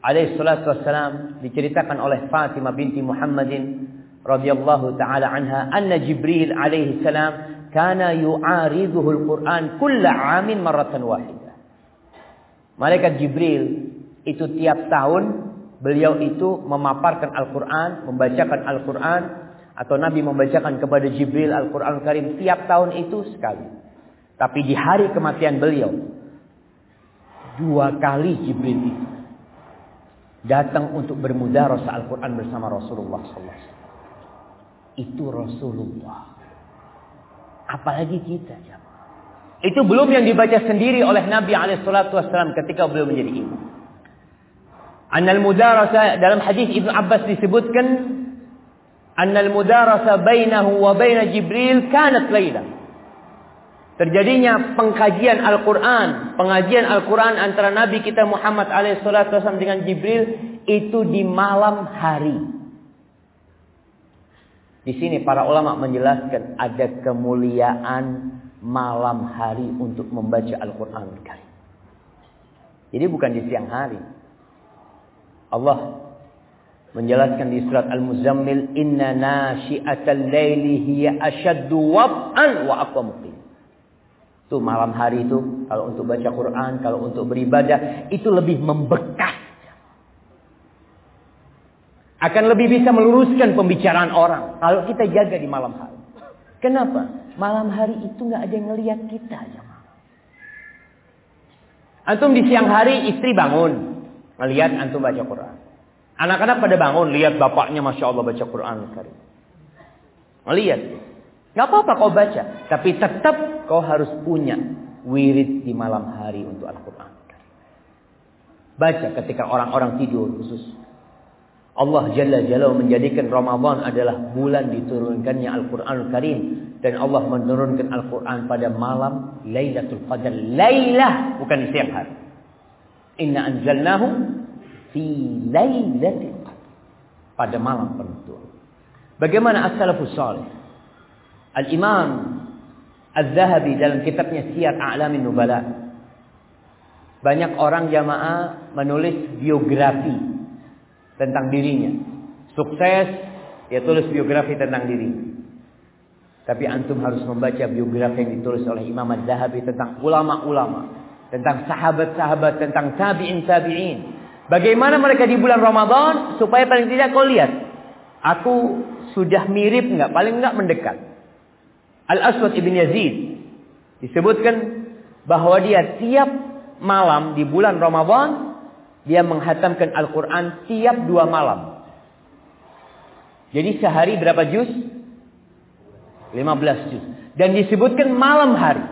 S1: alaihi salatu wassalam diceritakan oleh Fatimah binti Muhammadin radhiyallahu taala anha anna Jibril alaihi salam kana yu'aridhuhu al-Qur'an kulla 'amin marratan wahidah. Malaikat Jibril itu tiap tahun beliau itu memaparkan Al-Qur'an, membacakan Al-Qur'an atau Nabi membacakan kepada Jibril Al-Qur'an Karim tiap tahun itu sekali. Tapi di hari kematian beliau dua kali Jibril itu datang untuk bermudarasah Al-Qur'an bersama Rasulullah wasallam itu Rasulullah. Apalagi kita Itu belum yang dibaca sendiri oleh Nabi Alaihissalam ketika beliau menjadi imam. Annal mudarasa dalam hadis Ibnu Abbas disebutkan annal mudarasa bainahu wa baina Jibril kanat laila. Terjadinya pengkajian Al-Quran, pengajian Al-Quran antara Nabi kita Muhammad alaihissalam dengan Jibril itu di malam hari. Di sini para ulama menjelaskan ada kemuliaan malam hari untuk membaca Al-Quran Jadi bukan di siang hari. Allah menjelaskan di surat Al-Muzammil inna nasyi'atal laili hiya ashaddu wab'an wa aqwamu Itu malam hari itu kalau untuk baca Quran, kalau untuk beribadah itu lebih membekas akan lebih bisa meluruskan pembicaraan orang kalau kita jaga di malam hari. Kenapa? Malam hari itu nggak ada yang ngelihat kita aja. Antum di siang hari istri bangun, melihat antum baca Quran. Anak-anak pada bangun, lihat bapaknya masya Allah baca Quran. Melihat, nggak apa-apa kau baca, tapi tetap kau harus punya wirid di malam hari untuk Al-Quran. Baca ketika orang-orang tidur khusus. Allah Jalla Jalla menjadikan Ramadan adalah bulan diturunkannya Al-Quran Karim. Dan Allah menurunkan Al-Quran pada malam Lailatul Qadar. Lailah bukan siang hari. Inna anzalnahu fi Lailatul Qadar. Pada malam penentuan. Bagaimana as-salafus salih? Al-Imam Az-Zahabi dalam kitabnya Siyar A'lamin Nubala. Banyak orang jamaah menulis biografi tentang dirinya. Sukses, dia tulis biografi tentang dirinya. Tapi antum harus membaca biografi yang ditulis oleh Imam Az-Zahabi tentang ulama-ulama, tentang sahabat-sahabat, tentang tabi'in-tabi'in. Bagaimana mereka di bulan Ramadan supaya paling tidak kau lihat, aku sudah mirip enggak, paling enggak mendekat. Al-Aswad ibn Yazid disebutkan bahwa dia tiap malam di bulan Ramadan dia menghatamkan Al-Quran tiap dua malam. Jadi sehari berapa juz? 15 juz. Dan disebutkan malam hari.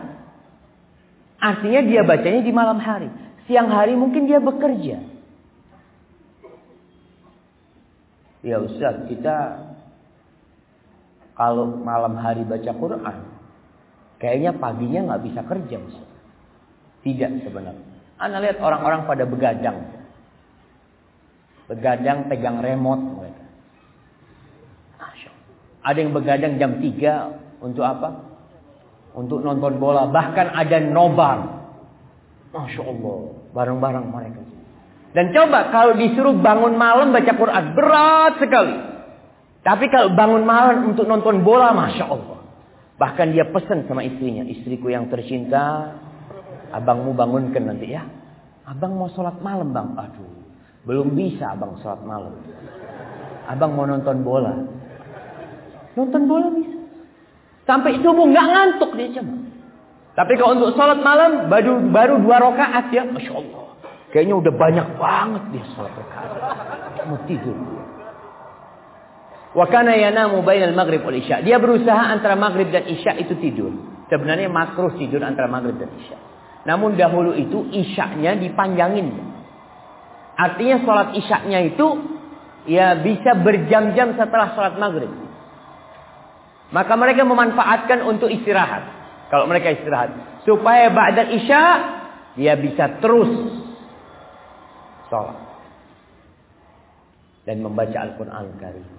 S1: Artinya dia bacanya di malam hari. Siang hari mungkin dia bekerja. Ya Ustaz, kita kalau malam hari baca Quran, kayaknya paginya nggak bisa kerja. Tidak sebenarnya. Anda lihat orang-orang pada begadang. Begadang pegang remote mereka. Ada yang begadang jam 3 untuk apa? Untuk nonton bola. Bahkan ada nobar. Masya Allah. Bareng-bareng mereka. Dan coba kalau disuruh bangun malam baca Quran. Berat sekali. Tapi kalau bangun malam untuk nonton bola. Masya Allah. Bahkan dia pesan sama istrinya. Istriku yang tercinta. Abangmu bangunkan nanti ya. Abang mau sholat malam bang. Aduh. Belum bisa abang sholat malam. Abang mau nonton bola. Nonton bola bisa. Sampai subuh nggak ngantuk dia cuma. Tapi kalau untuk sholat malam baru baru dua rakaat ya, masya Allah. Kayaknya udah banyak banget dia sholat rakaat. Mau tidur. Wa kana yanamu bainal maghrib wal isya. Dia berusaha antara maghrib dan isya itu tidur. Sebenarnya makruh tidur antara maghrib dan isya. Namun dahulu itu isyaknya dipanjangin. Artinya sholat isyaknya itu ya bisa berjam-jam setelah sholat maghrib. Maka mereka memanfaatkan untuk istirahat. Kalau mereka istirahat. Supaya ba'da isya dia bisa terus sholat. Dan membaca Al-Quran Karim.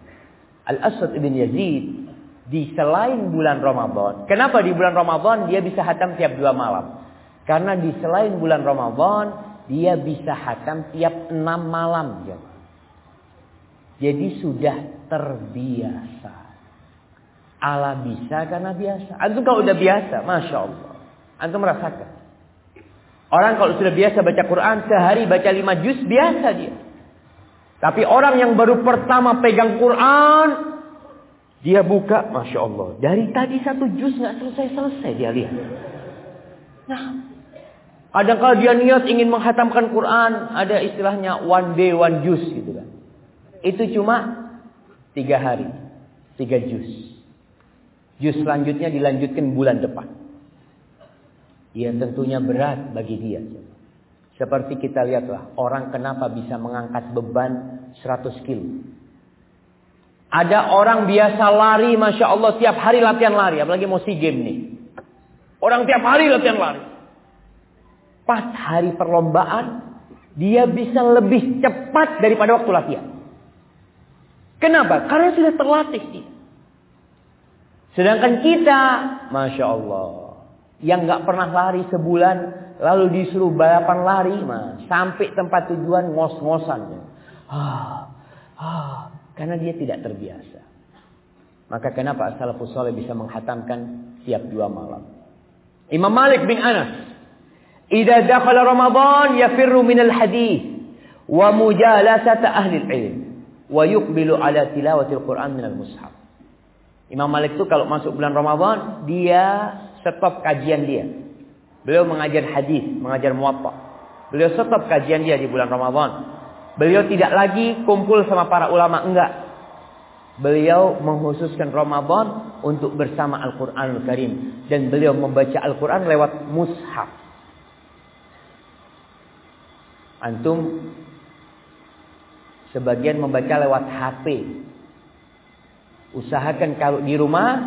S1: Al-Aswad ibn Yazid di selain bulan Ramadan. Kenapa di bulan Ramadan dia bisa hatam tiap dua malam? Karena di selain bulan Ramadan dia bisa hatam tiap enam malam. Jadi sudah terbiasa. Allah bisa karena biasa. Antum kalau udah biasa, masya Allah. Antum merasakan. Orang kalau sudah biasa baca Quran sehari baca lima juz biasa dia. Tapi orang yang baru pertama pegang Quran, dia buka, masya Allah. Dari tadi satu juz nggak selesai-selesai dia lihat. Nah, kadang kalau dia niat ingin menghatamkan Quran, ada istilahnya one day one juz gitu kan. Itu cuma tiga hari, tiga juz. Juz selanjutnya dilanjutkan bulan depan. Ya tentunya berat bagi dia. Seperti kita lihatlah orang kenapa bisa mengangkat beban 100 kilo. Ada orang biasa lari, masya Allah tiap hari latihan lari, apalagi mau si game nih. Orang tiap hari latihan lari. Pas hari perlombaan, dia bisa lebih cepat daripada waktu latihan. Kenapa? Karena sudah terlatih dia. Sedangkan kita, masya Allah, yang nggak pernah lari sebulan, lalu disuruh balapan lari, mah sampai tempat tujuan ngos-ngosan. Ah, ah, karena dia tidak terbiasa. Maka kenapa salafus soleh bisa menghatamkan tiap dua malam? Imam Malik bin Anas, "Idza dakhala Ramadan yafirru min al-hadis wa mujalasata ahli al-ilm wa yuqbilu ala tilawati al-Qur'an min al-mushaf." Imam Malik itu kalau masuk bulan Ramadan, dia stop kajian dia. Beliau mengajar hadis, mengajar muwatta. Beliau stop kajian dia di bulan Ramadan. Beliau tidak lagi kumpul sama para ulama, enggak. Beliau menghususkan Ramadan untuk bersama Al-Quranul Karim. Dan beliau membaca Al-Quran lewat mushaf. Antum sebagian membaca lewat HP. Usahakan kalau di rumah,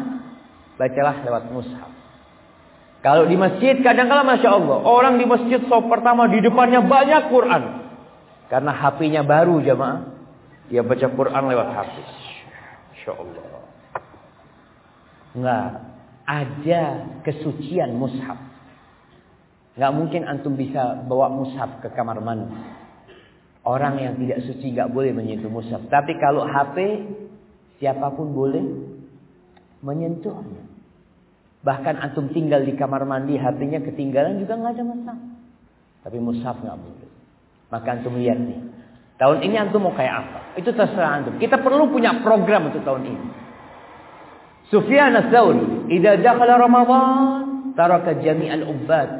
S1: bacalah lewat mushaf. Kalau di masjid kadang-kala Masya Allah. Orang di masjid soal pertama di depannya banyak Quran. Karena HP-nya baru jamaah. Dia baca Quran lewat HP. Masya Allah. Enggak. Ada kesucian mushaf. Enggak mungkin antum bisa bawa mushaf ke kamar mandi. Orang yang tidak suci enggak boleh menyentuh mushaf. Tapi kalau HP siapa pun boleh menyentuhnya. Bahkan antum tinggal di kamar mandi, HP-nya ketinggalan juga nggak ada masalah. Tapi mushaf nggak boleh. Maka antum lihat nih. Tahun ini antum mau kayak apa? Itu terserah antum. Kita perlu punya program untuk tahun ini. Sufyan ats-Tsauri, "Idza dakhala Ramadan, taraka jami'al ubbad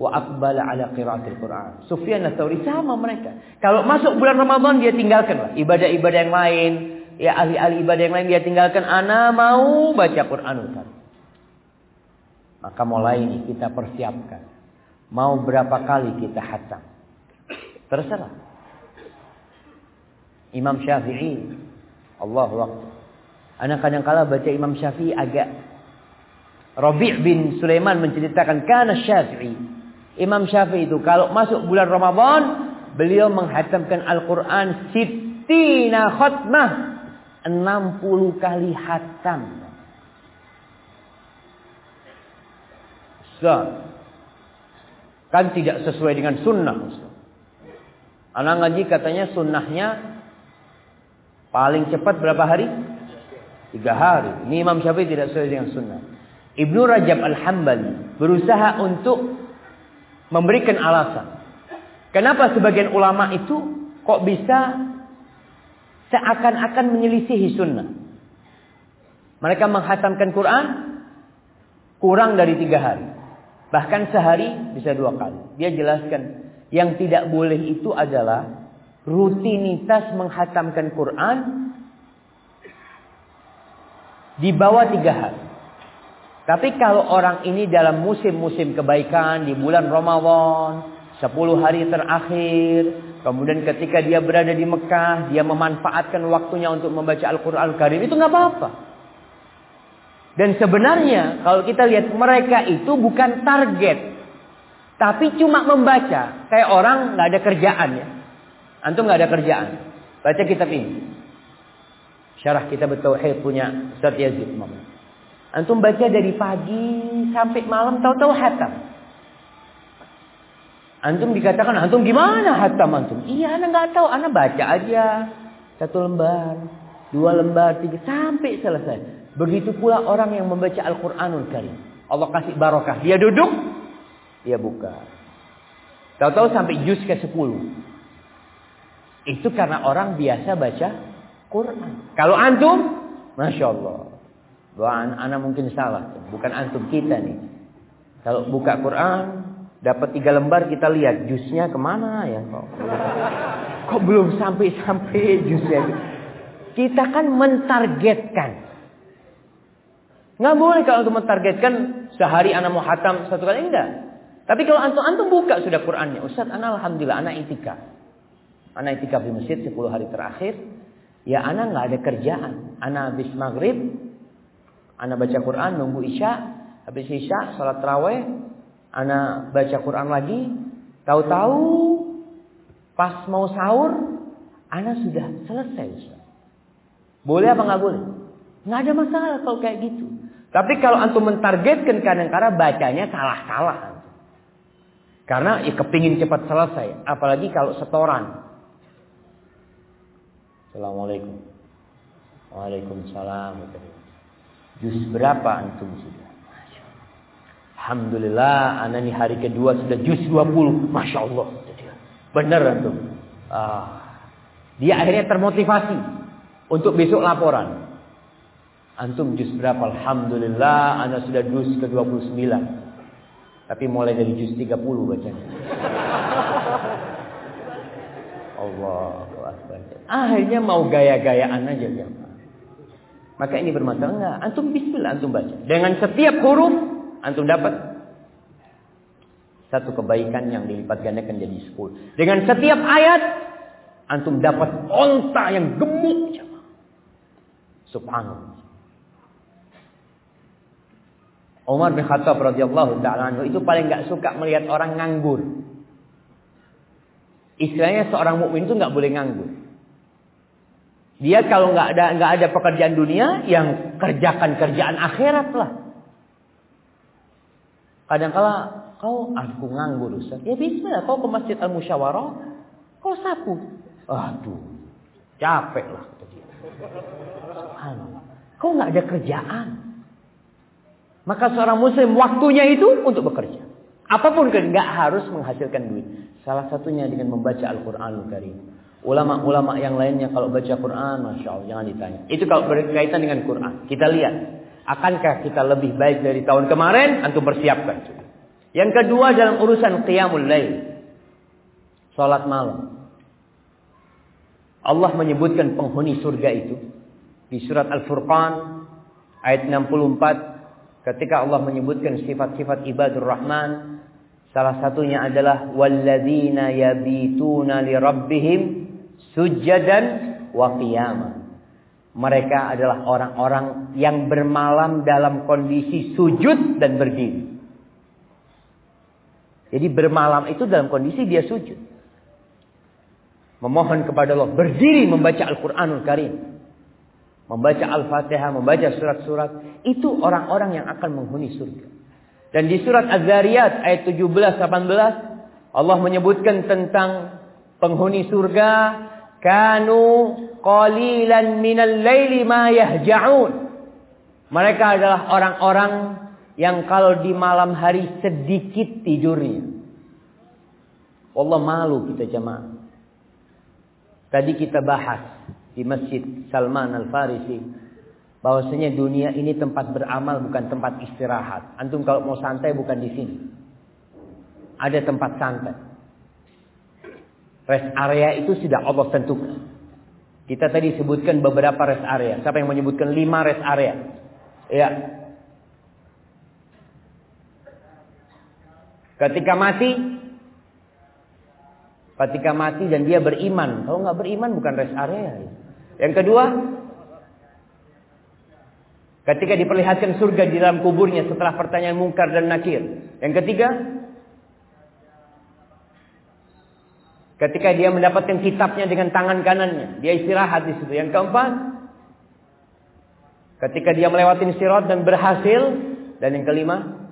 S1: wa aqbala ala qiraatil Qur'an." Sufyan ats-Tsauri sama mereka. Kalau masuk bulan Ramadan dia tinggalkan ibadah-ibadah yang lain, ya ahli-ahli ibadah yang lain dia tinggalkan. Ana mau baca Quranul Karim. Maka mulai ini kita persiapkan. Mau berapa kali kita hatam. Terserah. Imam Syafi'i. Allah waktu. Anak kadang kala baca Imam Syafi'i agak. Rabi' bin Sulaiman menceritakan. Karena Syafi'i. Imam Syafi'i itu kalau masuk bulan Ramadan. Beliau menghatamkan Al-Quran. Sittina khutmah. 60 kali hatam. Ustaz. Kan tidak sesuai dengan sunnah Ustaz. Anak ngaji katanya sunnahnya paling cepat berapa hari? Tiga hari. Ini Imam Syafi'i tidak sesuai dengan sunnah. Ibnu Rajab Al-Hambali berusaha untuk memberikan alasan. Kenapa sebagian ulama itu kok bisa seakan-akan menyelisihi sunnah? Mereka menghatamkan Quran kurang dari tiga hari. Bahkan sehari bisa dua kali. Dia jelaskan yang tidak boleh itu adalah rutinitas menghatamkan Quran Di bawah tiga hari. Tapi kalau orang ini dalam musim-musim kebaikan di bulan Ramadan, 10 hari terakhir, kemudian ketika dia berada di Mekah, dia memanfaatkan waktunya untuk membaca Al-Quran Karim, itu nggak apa-apa. Dan sebenarnya kalau kita lihat mereka itu bukan target, tapi cuma membaca. Kayak orang nggak ada kerjaan ya. Antum nggak ada kerjaan, baca kitab ini. Syarah kitab Tauhid punya Ustaz Yazid. Antum baca dari pagi sampai malam tahu-tahu hatam. Antum dikatakan antum gimana hatam antum? Iya, anak nggak tahu, anak baca aja satu lembar, dua lembar, tiga sampai selesai. Begitu pula orang yang membaca Al-Qur'anul Karim. Allah kasih barokah. Dia duduk, dia buka. Tahu-tahu sampai juz ke sepuluh. Itu karena orang biasa baca Quran. Kalau antum, masya Allah, Doa anak mungkin salah. Bukan antum kita nih. Kalau buka Quran, dapat tiga lembar kita lihat jusnya ke mana ya kok. Kok belum sampai-sampai jusnya. Kita kan mentargetkan. Nggak boleh kalau untuk mentargetkan sehari anak mau hatam satu kali enggak. Tapi kalau antum antum buka sudah Qurannya, Ustaz, anak alhamdulillah anak itikaf. Anak itikaf di masjid 10 hari terakhir. Ya anak nggak ada kerjaan. Anak habis maghrib Anak baca Quran nunggu Isya, habis Isya salat tarawih, anak baca Quran lagi, tahu-tahu pas mau sahur, anak sudah selesai. Boleh apa nggak boleh? Nggak ada masalah kalau kayak gitu. Tapi kalau antum mentargetkan kadang-kadang bacanya salah-salah. Karena ya kepingin cepat selesai. Apalagi kalau setoran. Assalamualaikum. Waalaikumsalam. Jus berapa antum sudah? Alhamdulillah, anak ini hari kedua sudah jus 20. Masya Allah. Benar antum. Ah. Dia akhirnya termotivasi untuk besok laporan. Antum jus berapa? Alhamdulillah, anak sudah jus ke 29. Tapi mulai dari jus 30 bacanya. Allah Akhirnya mau gaya-gayaan aja ya. Maka ini bermasalah enggak? Antum bismillah antum baca. Dengan setiap huruf antum dapat satu kebaikan yang dilipat gandakan jadi sepuluh. Dengan setiap ayat antum dapat onta yang gemuk. Subhanallah. Umar bin Khattab radhiyallahu taala itu paling nggak suka melihat orang nganggur. Istilahnya seorang mukmin itu nggak boleh nganggur. Dia kalau nggak ada nggak ada pekerjaan dunia, yang kerjakan kerjaan akhirat lah. Kadang-kala kau aku nganggur Ustaz. Ya bisa, kau ke masjid al musyawarah, kau sapu. Aduh, capek lah. Kau nggak ada kerjaan. Maka seorang muslim waktunya itu untuk bekerja. Apa pun kan nggak harus menghasilkan duit. Salah satunya dengan membaca Al-Qur'anul Karim. Ulama-ulama yang lainnya kalau baca Quran, Masya Allah, jangan ditanya. Itu kalau berkaitan dengan Quran. Kita lihat. Akankah kita lebih baik dari tahun kemarin? Antum persiapkan. Yang kedua dalam urusan Qiyamul Lail. Salat malam. Allah menyebutkan penghuni surga itu. Di surat Al-Furqan. Ayat 64. Ketika Allah menyebutkan sifat-sifat ibadur rahman. Salah satunya adalah. Walladzina yabituna li rabbihim sujadan wa qiyamah. Mereka adalah orang-orang yang bermalam dalam kondisi sujud dan berdiri. Jadi bermalam itu dalam kondisi dia sujud. Memohon kepada Allah. Berdiri membaca Al-Quranul Karim. Membaca Al-Fatihah, membaca surat-surat. Itu orang-orang yang akan menghuni surga. Dan di surat Az-Zariyat ayat 17-18. Allah menyebutkan tentang penghuni surga Kanu qalilan minal laili ma yahja'un. Mereka adalah orang-orang yang kalau di malam hari sedikit tidurnya. Allah malu kita jemaah. Tadi kita bahas di Masjid Salman Al-Farisi bahwasanya dunia ini tempat beramal bukan tempat istirahat. Antum kalau mau santai bukan di sini. Ada tempat santai. Rest area itu sudah Allah tentukan. Kita tadi sebutkan beberapa rest area. Siapa yang menyebutkan lima rest area? Ya. Ketika mati, ketika mati dan dia beriman. Kalau nggak beriman bukan rest area. Yang kedua, ketika diperlihatkan surga di dalam kuburnya setelah pertanyaan mungkar dan nakir. Yang ketiga, ketika dia mendapatkan kitabnya dengan tangan kanannya, dia istirahat di situ. Yang keempat, ketika dia melewati sirat dan berhasil, dan yang kelima,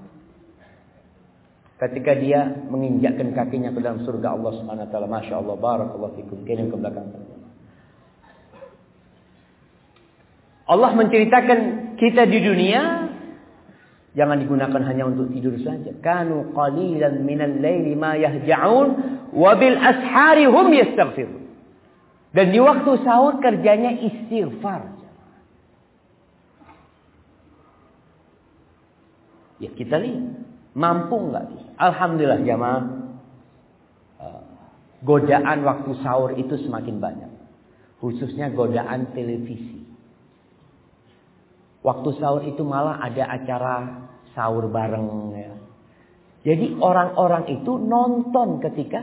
S1: ketika dia menginjakkan kakinya ke dalam surga Allah Subhanahu wa taala. Masya Allah, barakallahu fikum. Kini ke belakang. Allah menceritakan kita di dunia jangan digunakan hanya untuk tidur saja. Kanu qalilan minal laili ma yahja'un wa bil ashari hum yastaghfirun. Dan di waktu sahur kerjanya istighfar. Ya kita lihat Mampu nggak? Alhamdulillah jamaah. Eh, godaan waktu sahur itu semakin banyak. Khususnya godaan televisi. Waktu sahur itu malah ada acara sahur bareng ya. Jadi orang-orang itu nonton ketika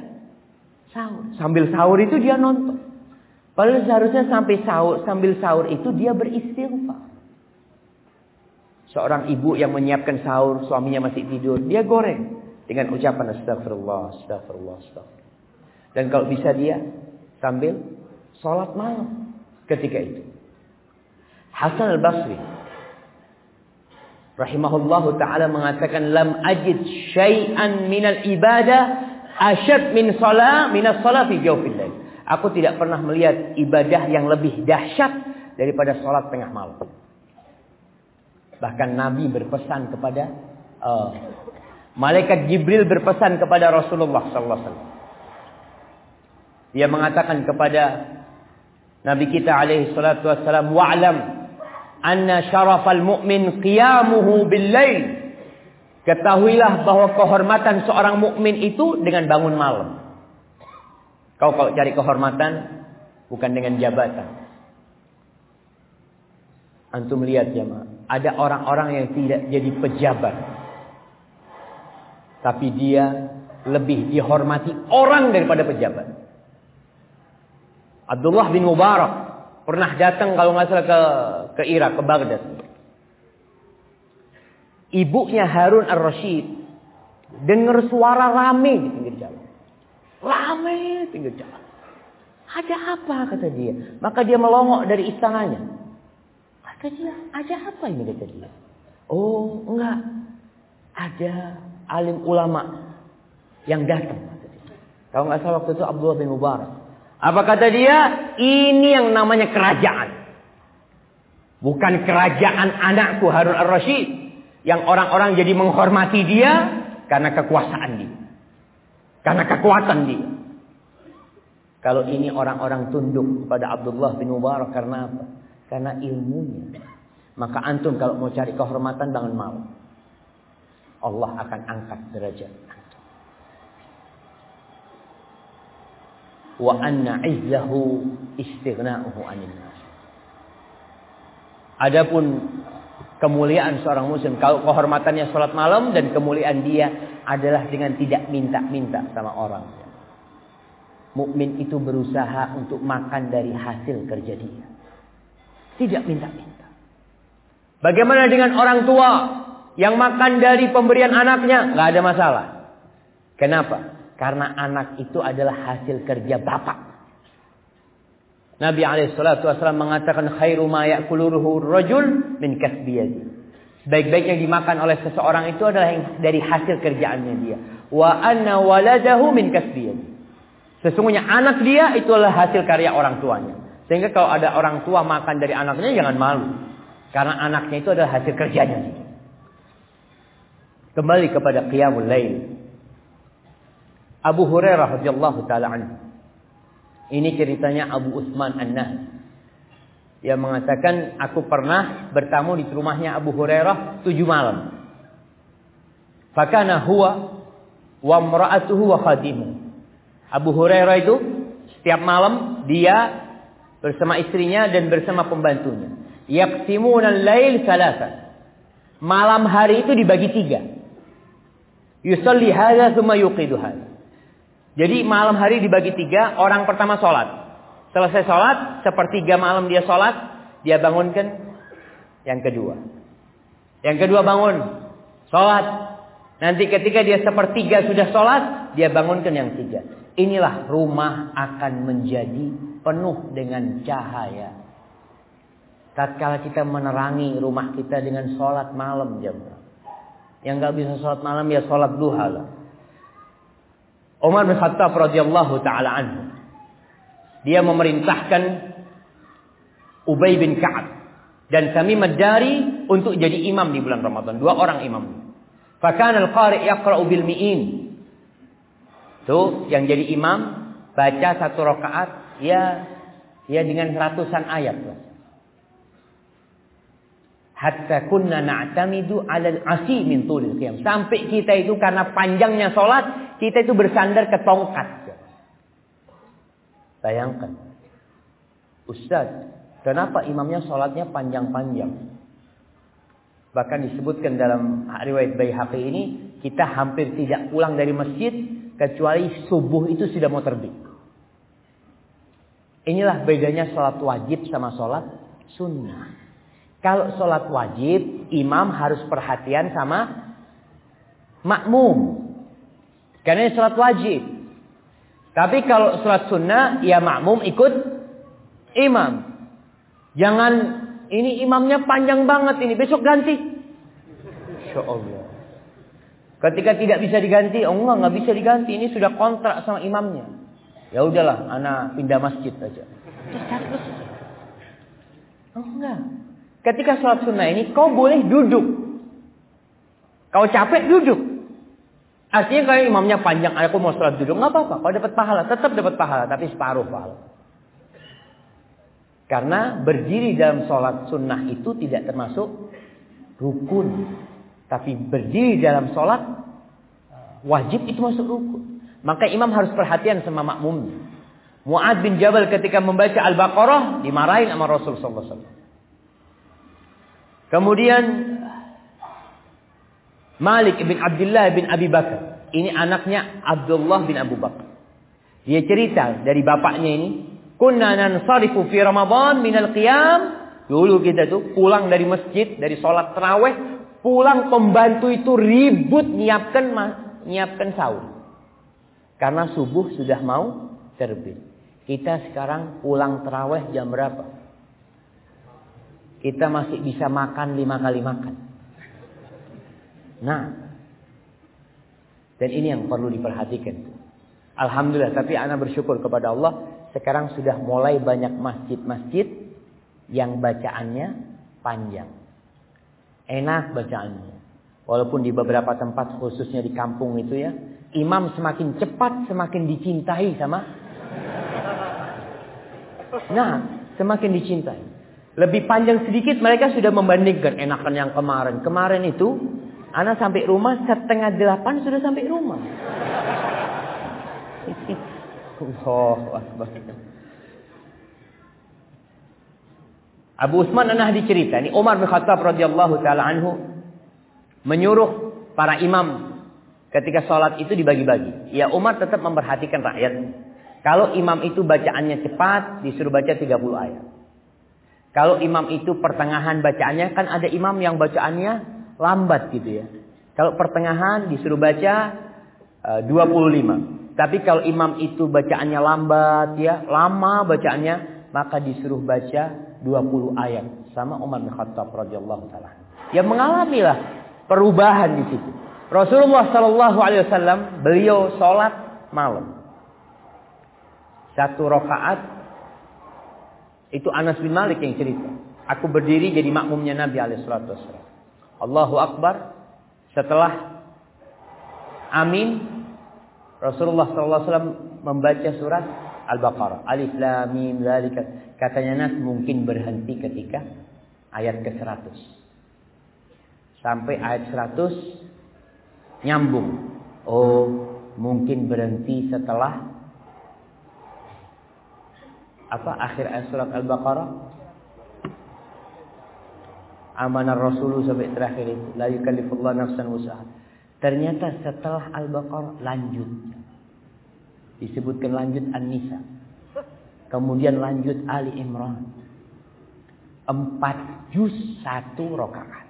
S1: sahur. Sambil sahur itu dia nonton. Padahal seharusnya sampai sahur, sambil sahur itu dia beristighfar. Seorang ibu yang menyiapkan sahur, suaminya masih tidur, dia goreng dengan ucapan astagfirullah, astagfirullah, astagfirullah. Dan kalau bisa dia sambil sholat malam ketika itu. Hasan al-Basri rahimahullahu taala mengatakan lam ajid syai'an minal ibadah asyad min salat min as-salati jawfil Aku tidak pernah melihat ibadah yang lebih dahsyat daripada salat tengah malam. Bahkan Nabi berpesan kepada uh, malaikat Jibril berpesan kepada Rasulullah sallallahu alaihi wasallam. Dia mengatakan kepada Nabi kita alaihi salatu wasallam wa'lam anna syarafal mu'min qiyamuhu bil lail. Ketahuilah bahwa kehormatan seorang mukmin itu dengan bangun malam. Kau kalau cari kehormatan bukan dengan jabatan, Antum lihat jemaah, ada orang-orang yang tidak jadi pejabat. Tapi dia lebih dihormati orang daripada pejabat. Abdullah bin Mubarak pernah datang kalau nggak salah ke ke Irak, ke Baghdad. Ibunya Harun ar-Rashid dengar suara rame di pinggir jalan. Rame di pinggir jalan. Ada apa kata dia? Maka dia melongok dari istananya. Kata dia, ada apa ini kata dia? Oh, enggak. Ada alim ulama yang datang. Kalau nggak salah waktu itu Abdullah bin Mubarak. Apa kata dia? Ini yang namanya kerajaan. Bukan kerajaan anakku Harun ar-Rashid. Yang orang-orang jadi menghormati dia karena kekuasaan dia. Karena kekuatan dia. Kalau ini orang-orang tunduk kepada Abdullah bin Mubarak karena apa? Karena ilmunya. Maka antum kalau mau cari kehormatan jangan mau. Allah akan angkat derajat Wa anna izzahu istighna'uhu anin nas. Adapun kemuliaan seorang muslim kalau kehormatannya sholat malam dan kemuliaan dia adalah dengan tidak minta-minta sama orang. Mukmin itu berusaha untuk makan dari hasil kerja dia. Tidak minta-minta. Bagaimana dengan orang tua yang makan dari pemberian anaknya? Nggak ada masalah. Kenapa? Karena anak itu adalah hasil kerja bapak. Nabi Alaihissalam mengatakan khairu ma ya'kuluruhu rajul min kasbiyadi. Sebaik-baiknya dimakan oleh seseorang itu adalah yang dari hasil kerjaannya dia. Wa anna waladahu min kasbiyadi. Sesungguhnya anak dia itu adalah hasil karya orang tuanya. Sehingga kalau ada orang tua makan dari anaknya jangan malu. Karena anaknya itu adalah hasil kerjanya. Kembali kepada qiyamul lail. Abu Hurairah radhiyallahu taala anhu. Ini ceritanya Abu Utsman An-Nahdi. Dia mengatakan, aku pernah bertamu di rumahnya Abu Hurairah tujuh malam. Fakana huwa wa mra'atuhu wa khadimu. Abu Hurairah itu setiap malam dia bersama istrinya dan bersama pembantunya. Yaqtimuna al-lail salasa. Malam hari itu dibagi tiga. Yusalli hadha thumma yuqidu hadha. Jadi malam hari dibagi tiga. Orang pertama sholat. Selesai sholat, sepertiga malam dia sholat. Dia bangunkan yang kedua. Yang kedua bangun. Sholat. Nanti ketika dia sepertiga sudah sholat. Dia bangunkan yang tiga. Inilah rumah akan menjadi penuh dengan cahaya. Tatkala kita menerangi rumah kita dengan sholat malam jam. Yang nggak bisa sholat malam ya sholat duha lah. Umar bin Khattab radhiyallahu taala anhu. Dia memerintahkan Ubay bin Ka'ab dan Sami Madari untuk jadi imam di bulan Ramadan. Dua orang imam. Fakana al-qari' yaqra'u bil mi'in. Tuh yang jadi imam baca satu rakaat ya ya dengan ratusan ayat. Hatta kunna na'tamidu 'ala al-'asi min tulil qiyam. Sampai kita itu karena panjangnya salat, kita itu bersandar ke tongkat. Bayangkan. Ustaz, kenapa imamnya salatnya panjang-panjang? Bahkan disebutkan dalam riwayat Baihaqi ini, kita hampir tidak pulang dari masjid kecuali subuh itu sudah mau terbit. Inilah bedanya sholat wajib sama sholat sunnah. Kalau sholat wajib, imam harus perhatian sama makmum. Karena ini sholat wajib. Tapi kalau sholat sunnah, ya makmum ikut imam. Jangan ini imamnya panjang banget ini, besok ganti. Insya Allah. Ketika tidak bisa diganti, oh enggak, enggak bisa diganti. Ini sudah kontrak sama imamnya. Ya udahlah, anak pindah masjid aja. Oh enggak. Ketika sholat sunnah ini, kau boleh duduk. Kau capek, duduk. Artinya kalau imamnya panjang, aku mau sholat duduk, nggak apa-apa. Kau dapat pahala, tetap dapat pahala, tapi separuh pahala. Karena berdiri dalam sholat sunnah itu tidak termasuk rukun. Tapi berdiri dalam sholat wajib itu masuk rukun. Maka imam harus perhatian sama makmum. Mu'ad bin Jabal ketika membaca Al-Baqarah dimarahin sama Rasul sallallahu alaihi wasallam. Kemudian Malik bin Abdullah bin Abi Bakar. Ini anaknya Abdullah bin Abu Bakar. Dia cerita dari bapaknya ini. Kunna nansarifu fi Ramadan minal qiyam. Dulu kita tuh pulang dari masjid, dari sholat terawih. Pulang pembantu itu ribut nyiapkan nyiapkan sahur. Karena subuh sudah mau terbit. Kita sekarang pulang terawih jam berapa? Kita masih bisa makan lima kali makan. Nah, dan ini yang perlu diperhatikan. Alhamdulillah, tapi anak bersyukur kepada Allah. Sekarang sudah mulai banyak masjid-masjid yang bacaannya panjang. Enak bacaannya. Walaupun di beberapa tempat khususnya di kampung itu ya. Imam semakin cepat semakin dicintai sama. Nah, semakin dicintai. Lebih panjang sedikit mereka sudah membandingkan enakan yang kemarin. Kemarin itu anak sampai rumah setengah delapan sudah sampai rumah. Allah Abu Usman anak dicerita. Ini Umar bin Khattab radhiyallahu taala anhu menyuruh para imam ketika sholat itu dibagi-bagi. Ya Umar tetap memperhatikan rakyat. Kalau imam itu bacaannya cepat, disuruh baca 30 ayat. Kalau imam itu pertengahan bacaannya, kan ada imam yang bacaannya lambat gitu ya. Kalau pertengahan disuruh baca e, uh, 25. Tapi kalau imam itu bacaannya lambat ya, lama bacaannya, maka disuruh baca 20 ayat sama Umar bin Khattab radhiyallahu taala. Ya mengalamilah perubahan di situ. Rasulullah Shallallahu alaihi wasallam beliau sholat malam. Satu rakaat itu Anas bin Malik yang cerita. Aku berdiri jadi makmumnya Nabi alaihissalatu Allahu Akbar. Setelah Amin. Rasulullah SAW membaca surat Al-Baqarah. Alif Lam Mim Zalika. Katanya Nas mungkin berhenti ketika ayat ke-100. Sampai ayat 100 nyambung. Oh, mungkin berhenti setelah apa akhir ayat surat Al-Baqarah? Amanah Rasulullah sampai terakhir itu. La yukallifullah nafsan usaha. Ternyata setelah Al-Baqarah lanjut. Disebutkan lanjut An-Nisa. Kemudian lanjut Ali Imran. Empat juz satu rokaat.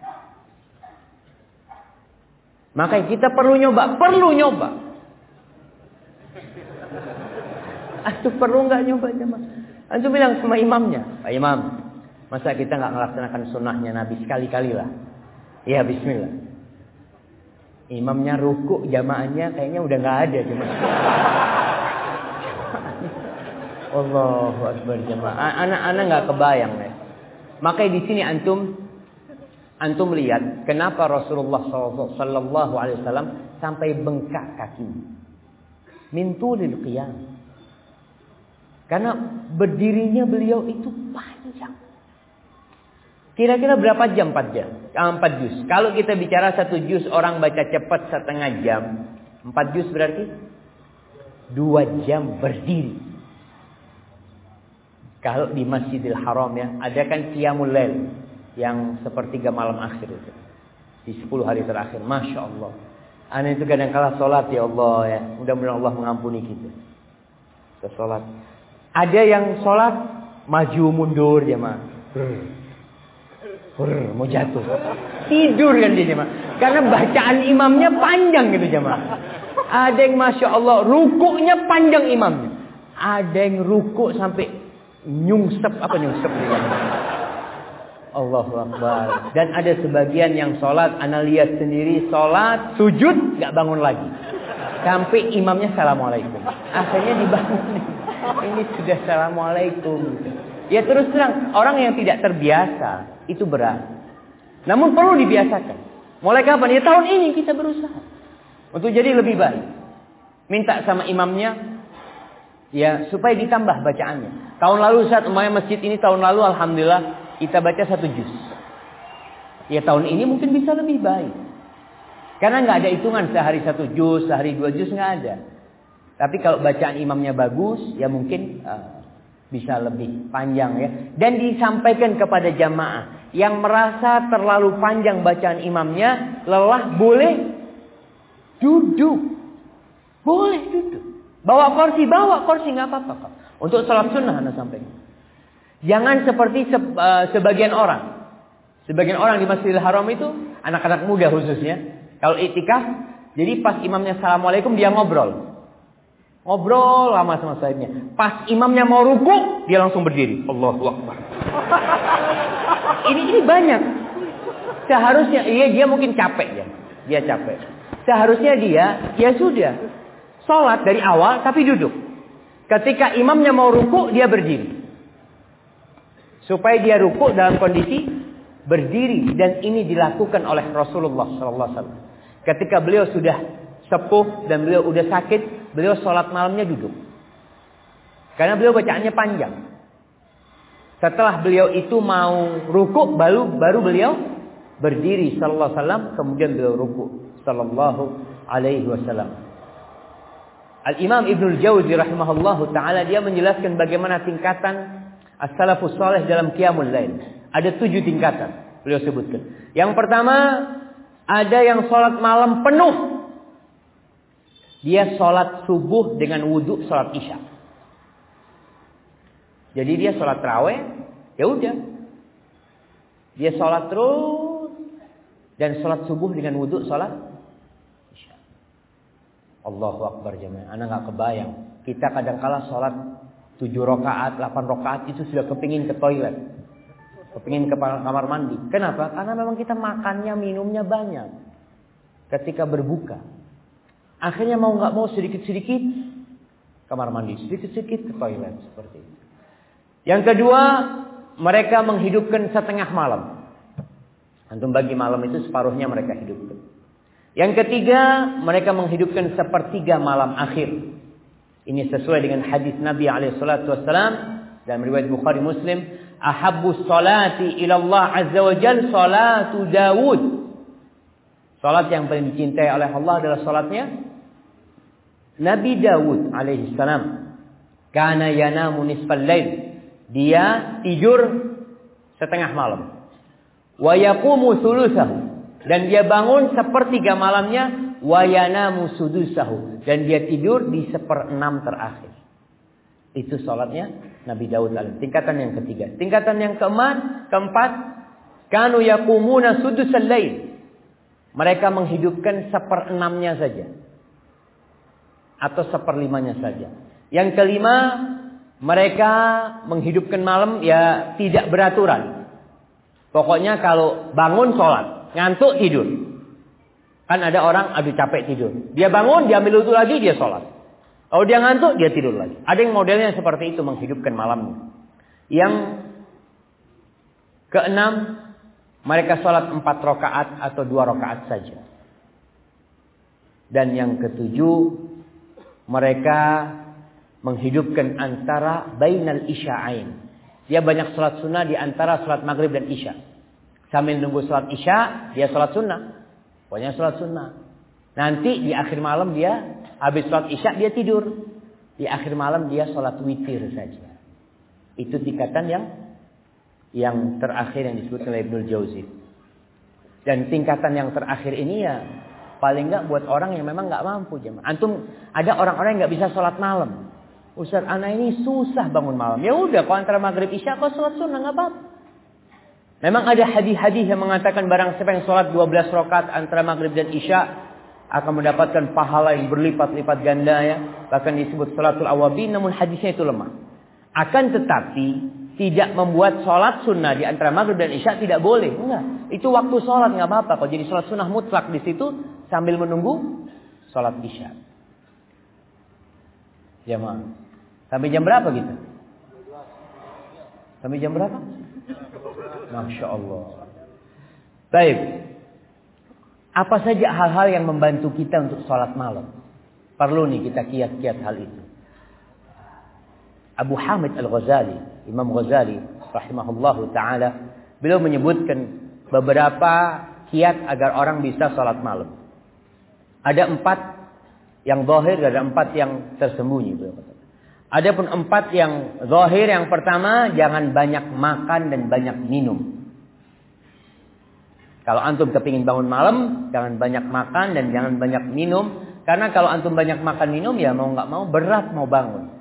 S1: Maka kita perlu nyoba, perlu nyoba. Antum perlu nggak nyoba jemaah? Antum bilang sama imamnya, Pak Imam, masa kita nggak melaksanakan sunnahnya Nabi sekali-kali lah? Ya Bismillah. Imamnya ruku, jamaahnya kayaknya udah nggak ada jemaah. Allahu Akbar jemaah. Anak-anak nggak kebayang nih. Makanya di sini antum antum lihat kenapa Rasulullah Sallallahu Alaihi Wasallam sampai bengkak kaki. Mintulil qiyam. Karena berdirinya beliau itu panjang. Kira-kira berapa jam? 4 jam. 4 ah, juz. Kalau kita bicara satu juz orang baca cepat setengah jam. 4 juz berarti 2 jam berdiri. Kalau di Masjidil Haram ya, ada kan Qiyamul Lail yang sepertiga malam akhir itu. Di 10 hari terakhir. Masya Allah. Anak itu kadang kalah sholat ya Allah ya. Mudah-mudahan Allah mengampuni kita. Kita sholat. Ada yang sholat maju mundur ya ma. mau jatuh. Tidur kan dia jemaah. Karena bacaan imamnya panjang gitu jemaah. Ada yang masya Allah rukuknya panjang imamnya. Ada yang rukuk sampai nyungsep apa nyungsep Allahu Akbar. Dan ada sebagian yang sholat, analia sendiri sholat, sujud, nggak bangun lagi. Sampai imamnya assalamualaikum. Akhirnya dibangun. Ini sudah assalamualaikum. Ya terus terang, orang yang tidak terbiasa itu berat. Namun perlu dibiasakan. Mulai kapan? Ya tahun ini kita berusaha. Untuk jadi lebih baik. Minta sama imamnya. Ya supaya ditambah bacaannya. Tahun lalu saat umpamanya masjid ini tahun lalu Alhamdulillah kita baca satu juz. Ya tahun ini mungkin bisa lebih baik. Karena nggak ada hitungan sehari satu juz, sehari dua juz nggak ada. Tapi kalau bacaan imamnya bagus, ya mungkin uh, bisa lebih panjang ya. Dan disampaikan kepada jamaah yang merasa terlalu panjang bacaan imamnya, lelah boleh duduk. Boleh duduk. Bawa kursi, bawa kursi nggak apa-apa kok. Untuk salat sunnah anda sampaikan. Jangan seperti se uh, sebagian orang. Sebagian orang di Masjidil Haram itu anak-anak muda khususnya. Kalau itikaf, jadi pas imamnya assalamualaikum dia ngobrol. Ngobrol lama sama sahibnya. Pas imamnya mau ruku, dia langsung berdiri. Allahu Akbar. ini ini banyak. Seharusnya iya dia mungkin capek ya. Dia capek. Seharusnya dia ya sudah sholat dari awal tapi duduk. Ketika imamnya mau ruku dia berdiri. Supaya dia ruku dalam kondisi berdiri dan ini dilakukan oleh Rasulullah SAW. Ketika beliau sudah sepuh dan beliau udah sakit, beliau sholat malamnya duduk. Karena beliau bacaannya panjang. Setelah beliau itu mau ruku, baru baru beliau berdiri sallallahu alaihi wasallam, kemudian beliau ruku sallallahu alaihi wasallam. Al-Imam Ibnu Jauzi rahimahullahu taala dia menjelaskan bagaimana tingkatan as-salafus saleh dalam qiyamul lail. Ada tujuh tingkatan beliau sebutkan. Yang pertama ada yang sholat malam penuh dia sholat subuh dengan wudhu sholat isya. Jadi dia sholat terawih, ya udah. Dia sholat terus dan sholat subuh dengan wudhu sholat isya. Allahu Akbar jemaah. Anak nggak kebayang. Kita kadang kala sholat tujuh rakaat, delapan rakaat itu sudah kepingin ke toilet, kepingin ke kamar mandi. Kenapa? Karena memang kita makannya, minumnya banyak. Ketika berbuka, Akhirnya mau nggak mau sedikit-sedikit kamar mandi, sedikit-sedikit ke toilet seperti itu. Yang kedua, mereka menghidupkan setengah malam. Antum bagi malam itu separuhnya mereka hidupkan. Yang ketiga, mereka menghidupkan sepertiga malam akhir. Ini sesuai dengan hadis Nabi alaihissalatu wassalam dalam riwayat Bukhari Muslim, ahabbu salati ila Allah azza wa jal salatu Dawud. Salat yang paling dicintai oleh Allah adalah salatnya Nabi Dawud alaihi salam karena yanamu nisfal lail dia tidur setengah malam wa yaqumu dan dia bangun sepertiga malamnya wa yanamu sudusahu dan dia tidur di seperenam terakhir. Itu sholatnya Nabi Daud alaihi Tingkatan yang ketiga. Tingkatan yang keempat, keempat, kanu yakumuna sudusal lail. Mereka menghidupkan seperenamnya saja. Atau seperlimanya saja. Yang kelima, mereka menghidupkan malam ya tidak beraturan. Pokoknya kalau bangun sholat, ngantuk tidur. Kan ada orang aduh capek tidur. Dia bangun, dia ambil wudhu lagi, dia sholat. Kalau dia ngantuk, dia tidur lagi. Ada yang modelnya seperti itu menghidupkan malamnya. Yang keenam, mereka sholat empat rakaat atau dua rakaat saja. Dan yang ketujuh, mereka menghidupkan antara bainal isya'ain. Dia banyak sholat sunnah di antara sholat maghrib dan isya. Sambil nunggu sholat isya, dia sholat sunnah. Pokoknya sholat sunnah. Nanti di akhir malam dia Habis sholat isya dia tidur. Di akhir malam dia sholat witir saja. Itu tingkatan yang yang terakhir yang disebut oleh Ibnul Jauzi. Dan tingkatan yang terakhir ini ya paling nggak buat orang yang memang nggak mampu jemaah. Antum ada orang-orang yang nggak bisa sholat malam. Ustaz, anak ini susah bangun malam. Ya udah, kalau antara maghrib isya kau sholat sunnah nggak apa-apa. Memang ada hadis-hadis yang mengatakan barang siapa yang sholat 12 rakaat antara maghrib dan isya akan mendapatkan pahala yang berlipat-lipat ganda ya. Bahkan disebut salatul awabi namun hadisnya itu lemah. Akan tetapi tidak membuat sholat sunnah di antara maghrib dan isya tidak boleh. Enggak. Itu waktu sholat nggak apa-apa. Kalau jadi sholat sunnah mutlak di situ sambil menunggu sholat isya. Jamaah. Sampai jam berapa kita? Sampai jam berapa? Masya Allah. Baik. Apa saja hal-hal yang membantu kita untuk sholat malam? Perlu nih kita kiat-kiat hal itu. Abu Hamid Al-Ghazali, Imam Ghazali rahimahullahu taala, beliau menyebutkan beberapa kiat agar orang bisa sholat malam. Ada empat yang zahir, ada empat yang tersembunyi. Ada pun empat yang zahir, yang pertama jangan banyak makan dan banyak minum. Kalau antum kepingin bangun malam, jangan banyak makan dan jangan banyak minum. Karena kalau antum banyak makan minum, ya mau nggak mau berat mau bangun.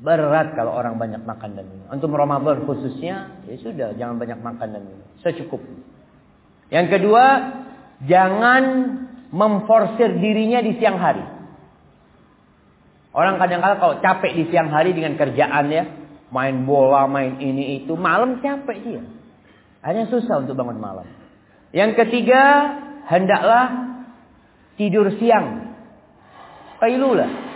S1: Berat kalau orang banyak makan dan minum. Antum Ramadan khususnya, ya sudah jangan banyak makan dan minum. Secukup. Yang kedua, jangan memforsir dirinya di siang hari. Orang kadang-kadang kalau capek di siang hari dengan kerjaan ya, main bola, main ini itu, malam capek dia. Hanya susah untuk bangun malam. Yang ketiga, hendaklah tidur siang. Qailulah.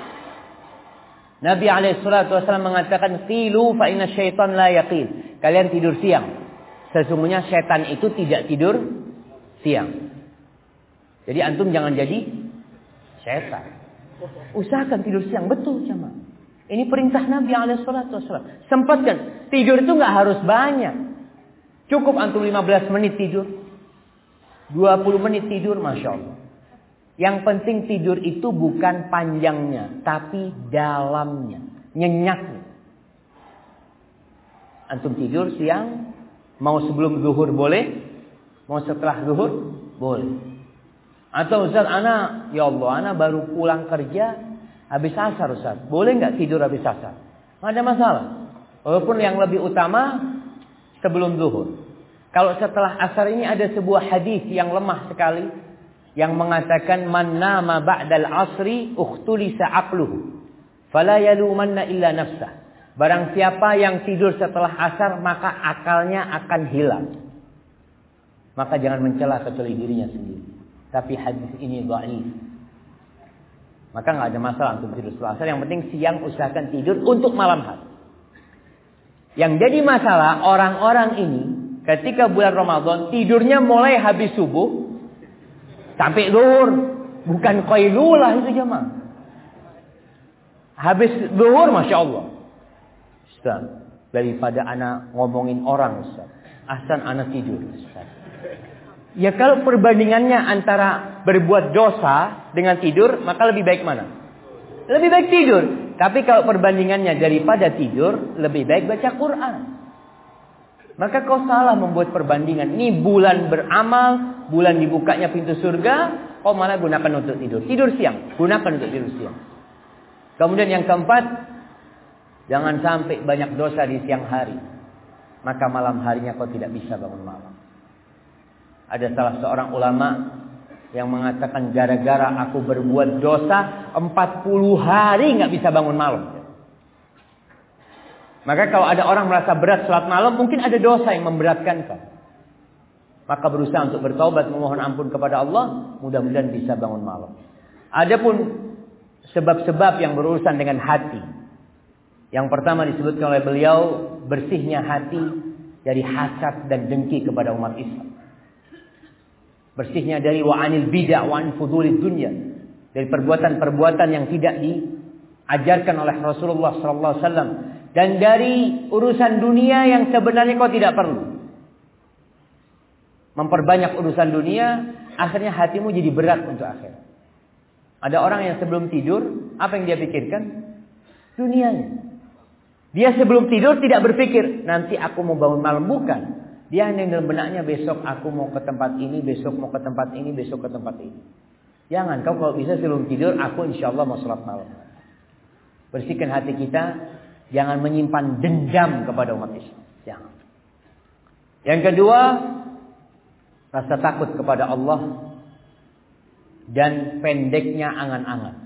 S1: Nabi SAW mengatakan, Qilu fa inna syaitan la yaqil. Kalian tidur siang. Sesungguhnya syaitan itu tidak tidur siang. Jadi antum jangan jadi syaitan. Usahakan tidur siang. Betul sama. Ini perintah Nabi SAW. Sempatkan. Tidur itu nggak harus banyak. Cukup antum 15 menit tidur. 20 menit tidur, Masya Allah. Yang penting tidur itu bukan panjangnya, tapi dalamnya, nyenyaknya. Antum tidur siang, mau sebelum zuhur boleh, mau setelah zuhur boleh. Atau Ustaz, anak, ya Allah, anak baru pulang kerja, habis asar Ustaz. Boleh nggak tidur habis asar? Nggak ada masalah. Walaupun yang lebih utama sebelum zuhur. Kalau setelah asar ini ada sebuah hadis yang lemah sekali yang mengatakan man nama ba'dal asri ukhtulisa aqluhu fala yalumanna illa nafsah. Barang siapa yang tidur setelah asar maka akalnya akan hilang. Maka jangan mencela kecuali dirinya sendiri. Tapi hadis ini dhaif. Maka nggak ada masalah untuk tidur setelah asar. Yang penting siang usahakan tidur untuk malam hari. Yang jadi masalah orang-orang ini ketika bulan Ramadan tidurnya mulai habis subuh sampai zuhur. Bukan qailulah itu jemaah. Habis zuhur Masya Allah. Ustaz, daripada anak ngomongin orang Ustaz. Ahsan anak tidur Ustaz. Ya kalau perbandingannya antara berbuat dosa dengan tidur, maka lebih baik mana? Lebih baik tidur. Tapi kalau perbandingannya daripada tidur, lebih baik baca Quran. Maka kau salah membuat perbandingan. Ini bulan beramal, bulan dibukanya pintu surga, kau malah gunakan untuk tidur. Tidur siang, gunakan untuk tidur siang. Kemudian yang keempat, jangan sampai banyak dosa di siang hari. Maka malam harinya kau tidak bisa bangun malam. Ada salah seorang ulama yang mengatakan gara-gara aku berbuat dosa 40 hari nggak bisa bangun malam. Maka kalau ada orang merasa berat salat malam, mungkin ada dosa yang memberatkan kau. Maka berusaha untuk bertobat, memohon ampun kepada Allah, mudah-mudahan bisa bangun malam. Adapun sebab-sebab yang berurusan dengan hati. Yang pertama disebutkan oleh beliau, bersihnya hati dari hasad dan dengki kepada umat Islam. Bersihnya dari wa'anil bid'ah wa'an fudulid dunya. Dari perbuatan-perbuatan yang tidak diajarkan oleh Rasulullah wasallam dan dari urusan dunia yang sebenarnya kau tidak perlu. Memperbanyak urusan dunia, akhirnya hatimu jadi berat untuk akhir. Ada orang yang sebelum tidur, apa yang dia pikirkan? Dunianya. Dia sebelum tidur tidak berpikir, nanti aku mau bangun malam. Bukan. Dia hanya dalam benaknya besok aku mau ke tempat ini, besok mau ke tempat ini, besok ke tempat ini. Jangan, kau kalau bisa sebelum tidur, aku insya Allah mau sholat malam. Bersihkan hati kita Jangan menyimpan dendam kepada umat Islam. Jangan. Yang kedua, rasa takut kepada Allah dan pendeknya angan-angan.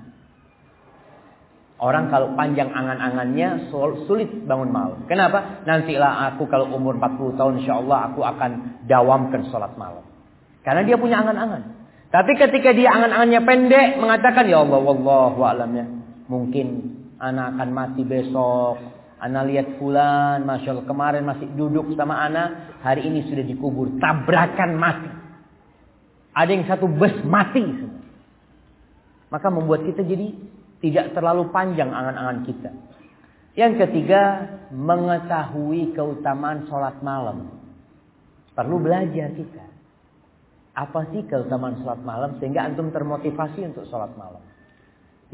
S1: Orang kalau panjang angan-angannya sulit bangun malam. Kenapa? Nantilah aku kalau umur 40 tahun insya Allah aku akan dawamkan sholat malam. Karena dia punya angan-angan. Tapi ketika dia angan-angannya pendek mengatakan ya Allah wallahu alamnya. Mungkin anak akan mati besok. Anak lihat fulan, Masya Allah kemarin masih duduk sama anak. Hari ini sudah dikubur. Tabrakan mati. Ada yang satu bus mati. Maka membuat kita jadi tidak terlalu panjang angan-angan kita. Yang ketiga, mengetahui keutamaan sholat malam. Perlu belajar kita. Apa sih keutamaan sholat malam sehingga antum termotivasi untuk sholat malam.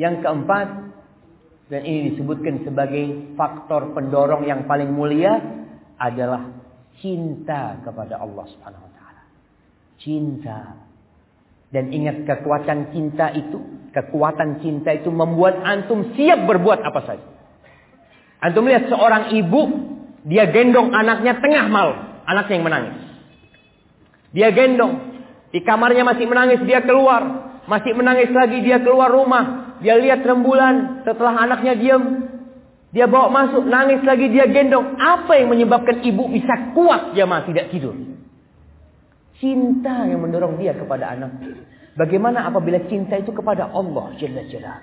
S1: Yang keempat, dan ini disebutkan sebagai faktor pendorong yang paling mulia adalah cinta kepada Allah Subhanahu wa taala. Cinta. Dan ingat kekuatan cinta itu, kekuatan cinta itu membuat antum siap berbuat apa saja. Antum lihat seorang ibu, dia gendong anaknya tengah malam, anaknya yang menangis. Dia gendong, di kamarnya masih menangis, dia keluar, masih menangis lagi, dia keluar rumah, dia lihat rembulan, setelah anaknya diam, dia bawa masuk, nangis lagi, dia gendong. Apa yang menyebabkan ibu bisa kuat jamaah tidak tidur? Cinta yang mendorong dia kepada anak. Bagaimana apabila cinta itu kepada Allah Jalla Jalla.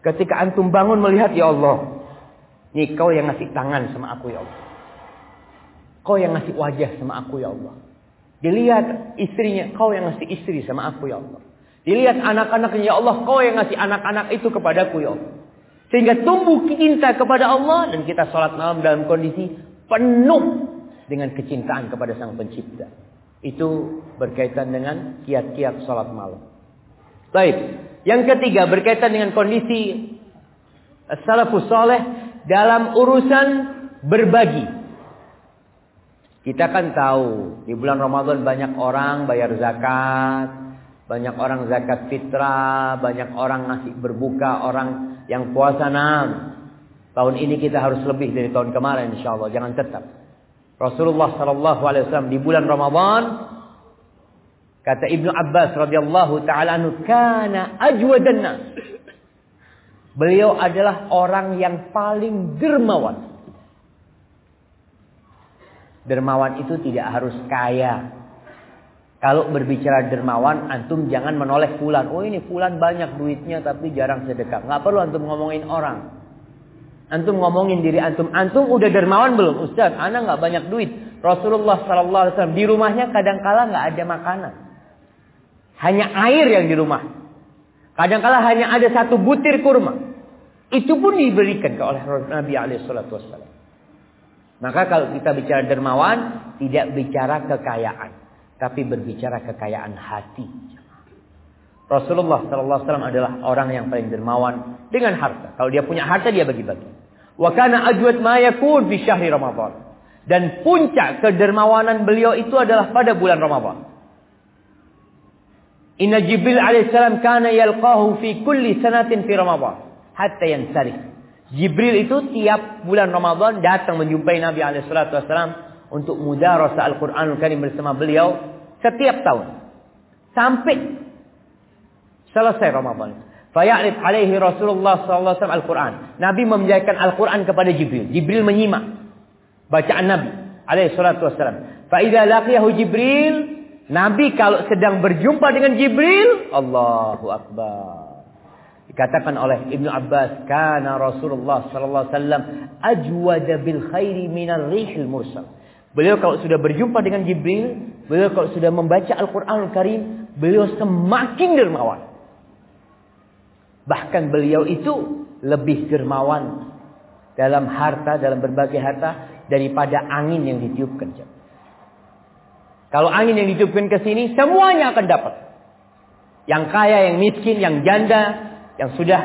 S1: Ketika antum bangun melihat ya Allah. Nih kau yang ngasih tangan sama aku ya Allah. Kau yang ngasih wajah sama aku ya Allah. Dilihat istrinya, kau yang ngasih istri sama aku ya Allah. Dilihat anak-anaknya, ya Allah, kau yang ngasih anak-anak itu kepadaku, ya Allah. Sehingga tumbuh cinta kepada Allah dan kita sholat malam dalam kondisi penuh dengan kecintaan kepada Sang Pencipta. Itu berkaitan dengan kiat-kiat sholat malam. Baik, yang ketiga berkaitan dengan kondisi salafus soleh dalam urusan berbagi. Kita kan tahu di bulan Ramadan banyak orang bayar zakat, banyak orang zakat fitrah, banyak orang ngasih berbuka, orang yang puasa enam. Tahun ini kita harus lebih dari tahun kemarin insya Allah. Jangan tetap. Rasulullah sallallahu alaihi wasallam di bulan Ramadan kata Ibnu Abbas radhiyallahu taala anhu kana ajwadan. Beliau adalah orang yang paling dermawan. Dermawan itu tidak harus kaya, kalau berbicara dermawan, antum jangan menoleh fulan. Oh ini fulan banyak duitnya tapi jarang sedekah. Nggak perlu antum ngomongin orang. Antum ngomongin diri antum. Antum udah dermawan belum? Ustaz, anak nggak banyak duit. Rasulullah Wasallam di rumahnya kadangkala nggak ada makanan. Hanya air yang di rumah. Kadangkala hanya ada satu butir kurma. Itu pun diberikan ke oleh Nabi Alaihissalam. Maka kalau kita bicara dermawan, tidak bicara kekayaan tapi berbicara kekayaan hati. Rasulullah sallallahu alaihi wasallam adalah orang yang paling dermawan dengan harta. Kalau dia punya harta dia bagi-bagi. Wa kana ajwad ma yakun fi syahri Ramadan. Dan puncak kedermawanan beliau itu adalah pada bulan Ramadan. Inna Jibril alaihissalam kana yalqahu fi kulli sanatin fi Ramadan hatta yansarif. Jibril itu tiap bulan Ramadan datang menjumpai Nabi alaihissalam untuk mudarasa Al-Qur'anul Karim bersama beliau setiap tahun. Sampai selesai Ramadan. Faya'rif alaihi Rasulullah sallallahu alaihi Al-Qur'an. Nabi membiarkan Al-Qur'an kepada Jibril. Jibril menyimak bacaan Nabi alaihi salatu wasallam. Fa idza Jibril Nabi kalau sedang berjumpa dengan Jibril, Allahu Akbar. Dikatakan oleh Ibnu Abbas, "Kana Rasulullah sallallahu alaihi wasallam ajwada bil khairi minar rihil mursal." Beliau kalau sudah berjumpa dengan Jibril, beliau kalau sudah membaca Al-Qur'anul Karim, beliau semakin dermawan. Bahkan beliau itu lebih dermawan dalam harta, dalam berbagai harta daripada angin yang ditiupkan. Kalau angin yang ditiupkan ke sini, semuanya akan dapat. Yang kaya, yang miskin, yang janda, yang sudah,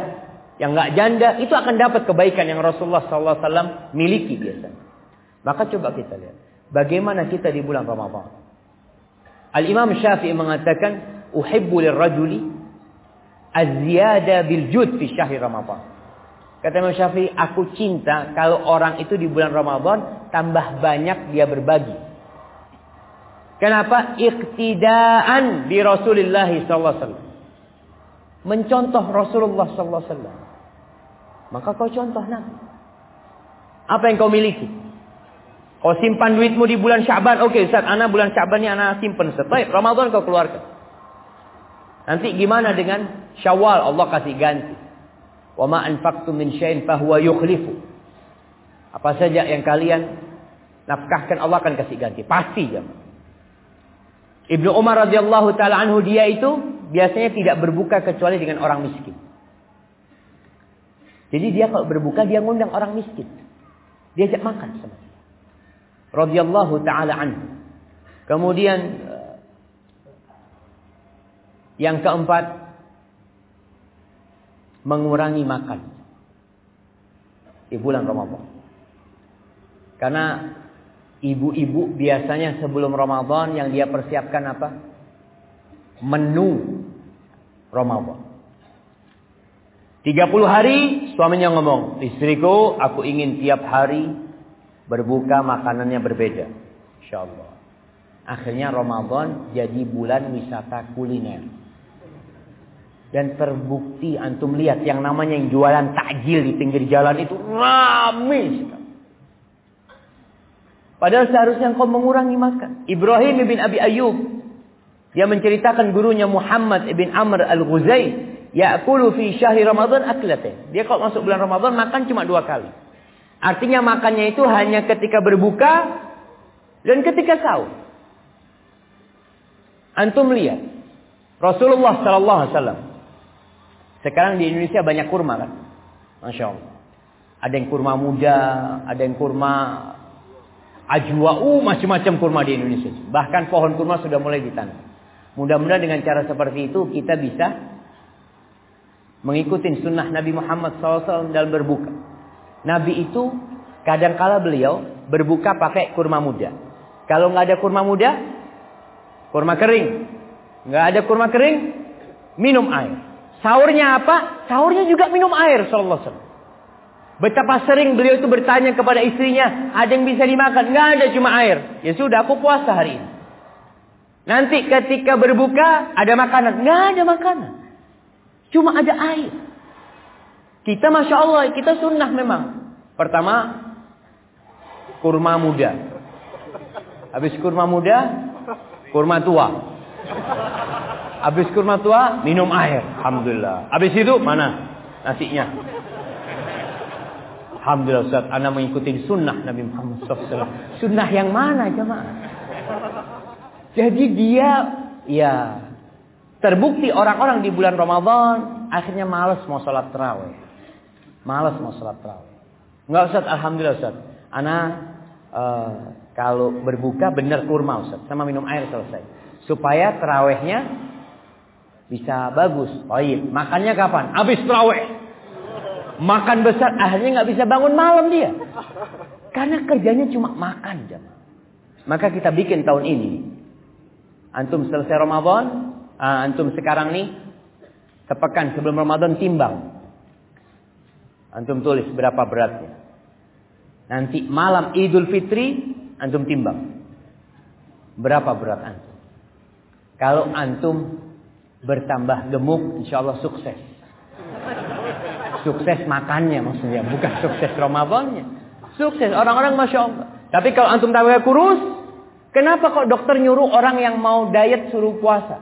S1: yang nggak janda, itu akan dapat kebaikan yang Rasulullah SAW miliki biasanya. Maka coba kita lihat, bagaimana kita di bulan Ramadhan. Al Imam Syafi'i mengatakan, uhibbu lirrajuli az-ziyada bil jud fi syahri Ramadhan. Kata Imam Syafi'i, aku cinta kalau orang itu di bulan Ramadhan tambah banyak dia berbagi. Kenapa? Iktidaan di Rasulullah SAW. Mencontoh Rasulullah SAW. Maka kau contoh Nabi. Apa yang kau miliki? Kau simpan duitmu di bulan Syaban. Oke okay, Ustaz, anak bulan Syaban ini anak simpan. Setelah Ramadan kau keluarkan. Nanti gimana dengan Syawal? Allah kasih ganti. Wa ma anfaqtum min syai'in fahuwa yukhlifu. Apa saja yang kalian nafkahkan Allah akan kasih ganti. Pasti jemaah. Ibnu Umar radhiyallahu taala anhu dia itu biasanya tidak berbuka kecuali dengan orang miskin. Jadi dia kalau berbuka dia ngundang orang miskin. Diajak makan sama dia. Radhiyallahu taala anhu. Kemudian eh, yang keempat mengurangi makan di bulan Ramadan. Karena Ibu-ibu biasanya sebelum Ramadan yang dia persiapkan apa? Menu Ramadan. 30 hari suaminya ngomong, istriku aku ingin tiap hari berbuka makanannya berbeda. Insya. Akhirnya Ramadan jadi bulan wisata kuliner. Dan terbukti antum lihat yang namanya yang jualan takjil di pinggir jalan itu ramai Padahal seharusnya engkau mengurangi makan. Ibrahim bin Abi Ayyub. Dia menceritakan gurunya Muhammad bin Amr al-Ghuzai. Ya'kulu fi syahri Ramadan aklate. Dia kalau masuk bulan Ramadan makan cuma dua kali. Artinya makannya itu hanya ketika berbuka dan ketika sahur. Antum lihat. Rasulullah sallallahu alaihi wasallam. Sekarang di Indonesia banyak kurma kan? Masya Allah. Ada yang kurma muda, ada yang kurma ajwa'u macam-macam kurma di Indonesia. Bahkan pohon kurma sudah mulai ditanam. Mudah-mudahan dengan cara seperti itu kita bisa mengikuti sunnah Nabi Muhammad SAW dalam berbuka. Nabi itu kadang-kala beliau berbuka pakai kurma muda. Kalau nggak ada kurma muda, kurma kering. Nggak ada kurma kering, minum air. Sahurnya apa? Sahurnya juga minum air. Sallallahu alaihi Betapa sering beliau itu bertanya kepada istrinya, ada yang bisa dimakan? Nggak ada, cuma air. Ya sudah, aku puasa hari ini. Nanti ketika berbuka, ada makanan. Nggak ada makanan. Cuma ada air. Kita Masya Allah, kita sunnah memang. Pertama, kurma muda. Habis kurma muda, kurma tua. Habis kurma tua, minum air. Alhamdulillah. Habis itu, mana nasinya? Alhamdulillah Ustaz, Anda mengikuti sunnah Nabi Muhammad SAW. Sunnah yang mana jemaah? Jadi dia, ya, terbukti orang-orang di bulan Ramadan akhirnya malas mau sholat terawih. Malas mau sholat terawih. Enggak Ustaz, Alhamdulillah Ustaz. Ana uh, kalau berbuka benar kurma Ustaz. Sama minum air selesai. Supaya terawihnya bisa bagus. Iya, makannya kapan? Habis terawih makan besar akhirnya nggak bisa bangun malam dia. Karena kerjanya cuma makan jemaah. Maka kita bikin tahun ini. Antum selesai Ramadan, uh, antum sekarang nih sepekan sebelum Ramadan timbang. Antum tulis berapa beratnya. Nanti malam Idul Fitri antum timbang. Berapa berat antum? Kalau antum bertambah gemuk, insya Allah sukses. Sukses makannya maksudnya, bukan sukses Ramadannya. Sukses orang-orang masya Allah. Tapi kalau antum tambah kurus, kenapa kok dokter nyuruh orang yang mau diet suruh puasa?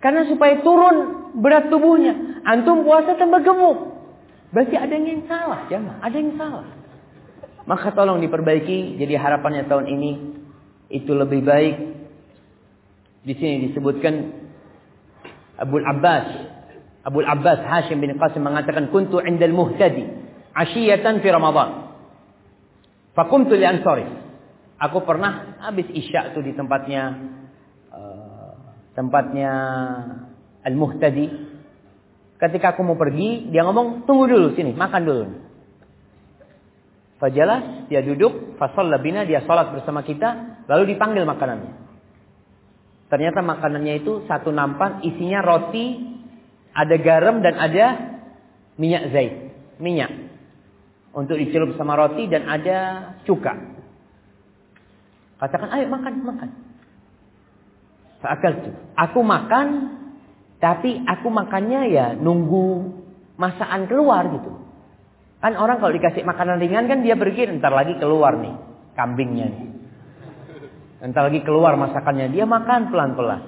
S1: Karena supaya turun berat tubuhnya. Antum puasa tambah gemuk. Berarti ada yang salah, ya Ada yang salah. Maka tolong diperbaiki. Jadi harapannya tahun ini itu lebih baik. Di sini disebutkan Abu Abbas Abu Abbas Hashim bin Qasim mengatakan kuntu indal muhtadi ashiyatan fi Ramadan. Fakumtu li ansari. Aku pernah habis Isya itu di tempatnya uh, tempatnya Al-Muhtadi. Ketika aku mau pergi, dia ngomong, "Tunggu dulu sini, makan dulu." Fajalas, dia duduk, fasol labina, dia sholat bersama kita, lalu dipanggil makanannya. Ternyata makanannya itu satu nampan, isinya roti, ada garam dan ada minyak zait, minyak untuk dicelup sama roti dan ada cuka. Katakan, ayo makan, makan. Fakal tuh. Aku makan, tapi aku makannya ya nunggu masakan keluar gitu. Kan orang kalau dikasih makanan ringan kan dia berpikir ntar lagi keluar nih kambingnya nih. Ntar lagi keluar masakannya dia makan pelan-pelan.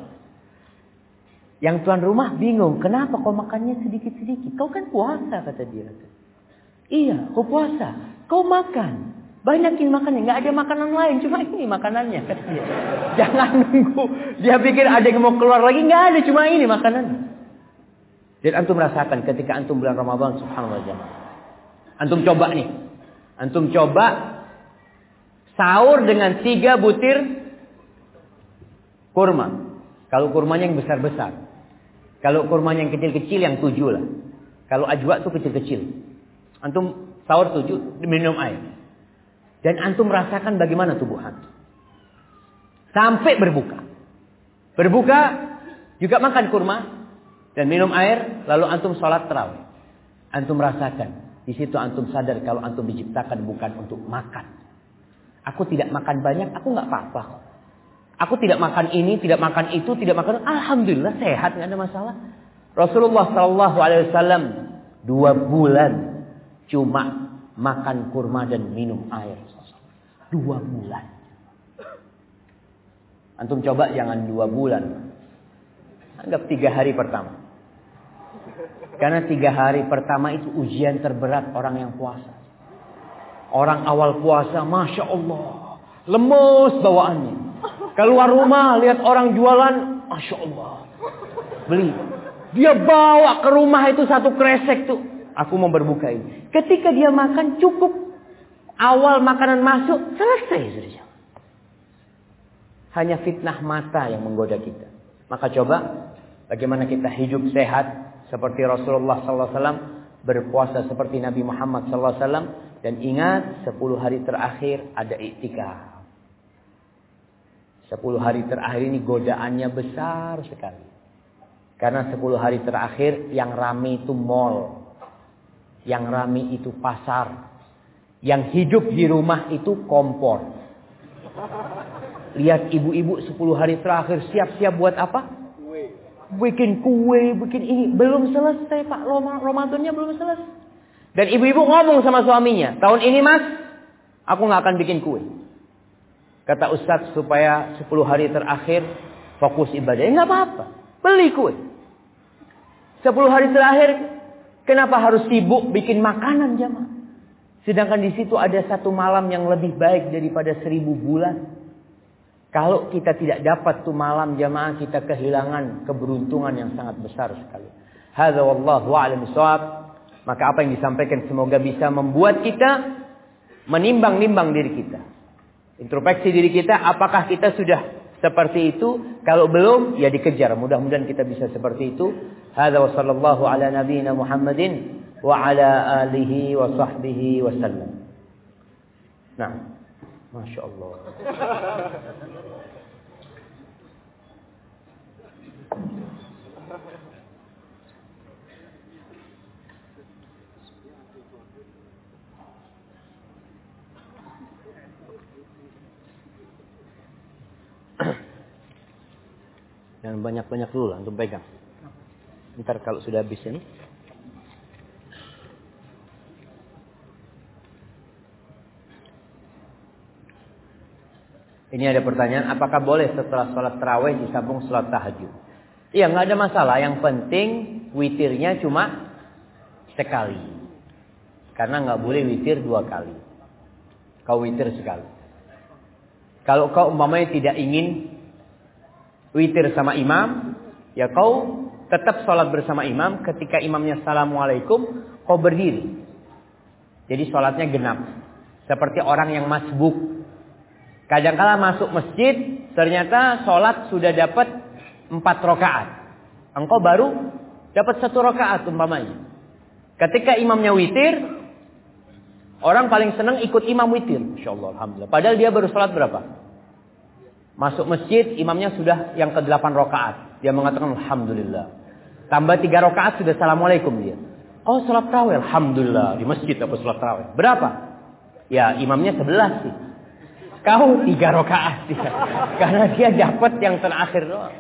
S1: Yang tuan rumah bingung, kenapa kau makannya sedikit-sedikit? Kau kan puasa kata dia. Iya, kau puasa. Kau makan. Banyakin makannya, nggak ada makanan lain, cuma ini makanannya. Jangan nunggu. Dia pikir ada yang mau keluar lagi, nggak ada, cuma ini makanannya. Dan antum merasakan ketika antum bulan Ramadan, subhanallah Antum coba nih. Antum coba sahur dengan tiga butir kurma. Kalau kurmanya yang besar-besar. Kalau kurmanya yang kecil-kecil yang tujuh lah. Kalau ajwa itu kecil-kecil. Antum sahur tujuh, minum air. Dan antum merasakan bagaimana tubuh antum. Sampai berbuka. Berbuka juga makan kurma dan minum air, lalu antum sholat terawih. Antum merasakan di situ antum sadar kalau antum diciptakan bukan untuk makan. Aku tidak makan banyak, aku nggak apa-apa. Aku tidak makan ini, tidak makan itu, tidak makan. Alhamdulillah sehat, nggak ada masalah. Rasulullah Shallallahu Alaihi Wasallam dua bulan cuma makan kurma dan minum air. Dua bulan. Antum coba jangan dua bulan. Anggap tiga hari pertama. Karena tiga hari pertama itu ujian terberat orang yang puasa. Orang awal puasa, Masya Allah. Lemes bawaannya. Keluar rumah, lihat orang jualan, Masya Allah. Beli. Dia bawa ke rumah itu satu kresek tuh. Aku mau berbuka ini. Ketika dia makan cukup. Awal makanan masuk, selesai. Sudah. Hanya fitnah mata yang menggoda kita. Maka coba bagaimana kita hidup sehat, seperti Rasulullah SAW berpuasa seperti Nabi Muhammad SAW dan ingat 10 hari terakhir ada iktikaf. 10 hari terakhir ini godaannya besar sekali. Karena 10 hari terakhir yang rame itu mall. Yang rame itu pasar. Yang hidup di rumah itu kompor. Lihat ibu-ibu 10 hari terakhir siap-siap buat apa? bikin kue, bikin ini. Belum selesai Pak, Ramadannya belum selesai. Dan ibu-ibu ngomong sama suaminya, tahun ini mas, aku nggak akan bikin kue. Kata Ustadz supaya 10 hari terakhir fokus ibadah. Ya nggak apa-apa, beli kue. 10 hari terakhir, kenapa harus sibuk bikin makanan jamaah? Sedangkan di situ ada satu malam yang lebih baik daripada seribu bulan. Kalau kita tidak dapat tuh malam jamaah kita kehilangan keberuntungan yang sangat besar sekali. Hadza wallahu a'lam Maka apa yang disampaikan semoga bisa membuat kita menimbang-nimbang diri kita. Introspeksi diri kita apakah kita sudah seperti itu? Kalau belum ya dikejar. Mudah-mudahan kita bisa seperti itu. Hadza wa sallallahu ala nabiyyina Muhammadin wa ala alihi wa sahbihi wasallam. Nah, Masya Allah. Jangan banyak-banyak dulu lah untuk pegang. Ntar kalau sudah habis ini. Ini ada pertanyaan, apakah boleh setelah sholat terawih disambung sholat tahajud? Iya, nggak ada masalah. Yang penting witirnya cuma sekali. Karena nggak boleh witir dua kali. Kau witir sekali. Kalau kau umpamanya tidak ingin witir sama imam, ya kau tetap sholat bersama imam. Ketika imamnya assalamualaikum, kau berdiri. Jadi sholatnya genap. Seperti orang yang masbuk Kadangkala masuk masjid, ternyata sholat sudah dapat empat rakaat. Engkau baru dapat satu rakaat umpamanya. Ketika imamnya witir, orang paling senang ikut imam witir. Insya Allah, Alhamdulillah. Padahal dia baru sholat berapa? Masuk masjid, imamnya sudah yang ke delapan rakaat. Dia mengatakan Alhamdulillah. Tambah tiga rakaat sudah Assalamualaikum dia. Oh sholat tarawih, Alhamdulillah. Di masjid apa sholat tarawih? Berapa? Ya imamnya sebelas sih. Kau tiga rakaat dia. Karena dia dapat yang terakhir doang.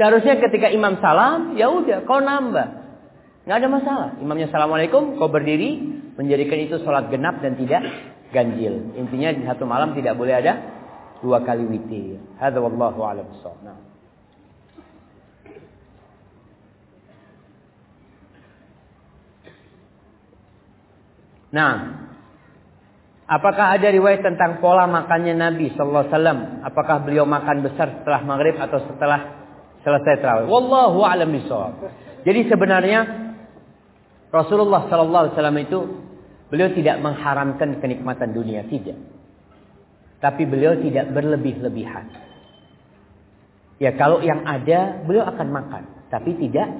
S1: Seharusnya ketika imam salam, ya udah kau nambah. Nggak ada masalah. Imamnya assalamualaikum, kau berdiri, menjadikan itu sholat genap dan tidak ganjil. Intinya di satu malam tidak boleh ada dua kali witir. Hadza wallahu a'lam Nah. Nah, Apakah ada riwayat tentang pola makannya Nabi sallallahu alaihi wasallam? Apakah beliau makan besar setelah maghrib atau setelah selesai tarawih? Wallahu a'lam bishawab. Jadi sebenarnya Rasulullah sallallahu alaihi wasallam itu beliau tidak mengharamkan kenikmatan dunia, tidak. Tapi beliau tidak berlebih-lebihan. Ya kalau yang ada beliau akan makan, tapi tidak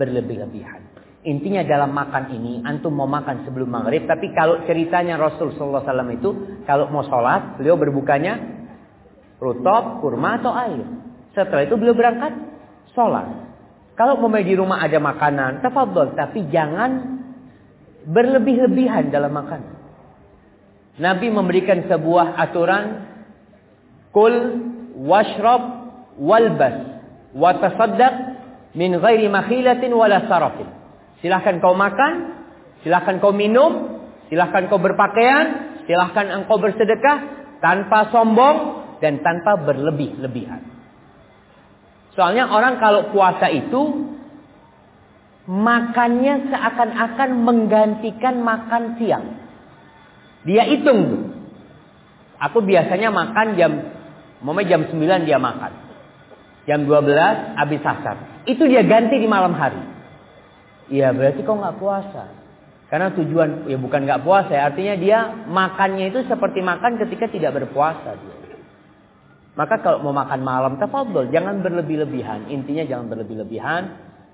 S1: berlebih-lebihan. Intinya dalam makan ini, antum mau makan sebelum maghrib. Tapi kalau ceritanya Rasul Sallallahu Alaihi Wasallam itu, kalau mau sholat, beliau berbukanya rutop, kurma atau air. Setelah itu beliau berangkat sholat. Kalau mau di rumah ada makanan, tafadhol. Tapi jangan berlebih-lebihan dalam makan. Nabi memberikan sebuah aturan. Kul washrab walbas. Watasaddaq min ghairi makhilatin wala sarafin. Silahkan kau makan, silahkan kau minum, silahkan kau berpakaian, silahkan engkau bersedekah tanpa sombong dan tanpa berlebih-lebihan. Soalnya orang kalau puasa itu makannya seakan-akan menggantikan makan siang. Dia hitung Aku biasanya makan jam mau jam 9 dia makan. Jam 12 habis asar. Itu dia ganti di malam hari. Iya berarti kau nggak puasa. Karena tujuan ya bukan nggak puasa ya, artinya dia makannya itu seperti makan ketika tidak berpuasa dia. Maka kalau mau makan malam tafadhol, jangan berlebih-lebihan. Intinya jangan berlebih-lebihan,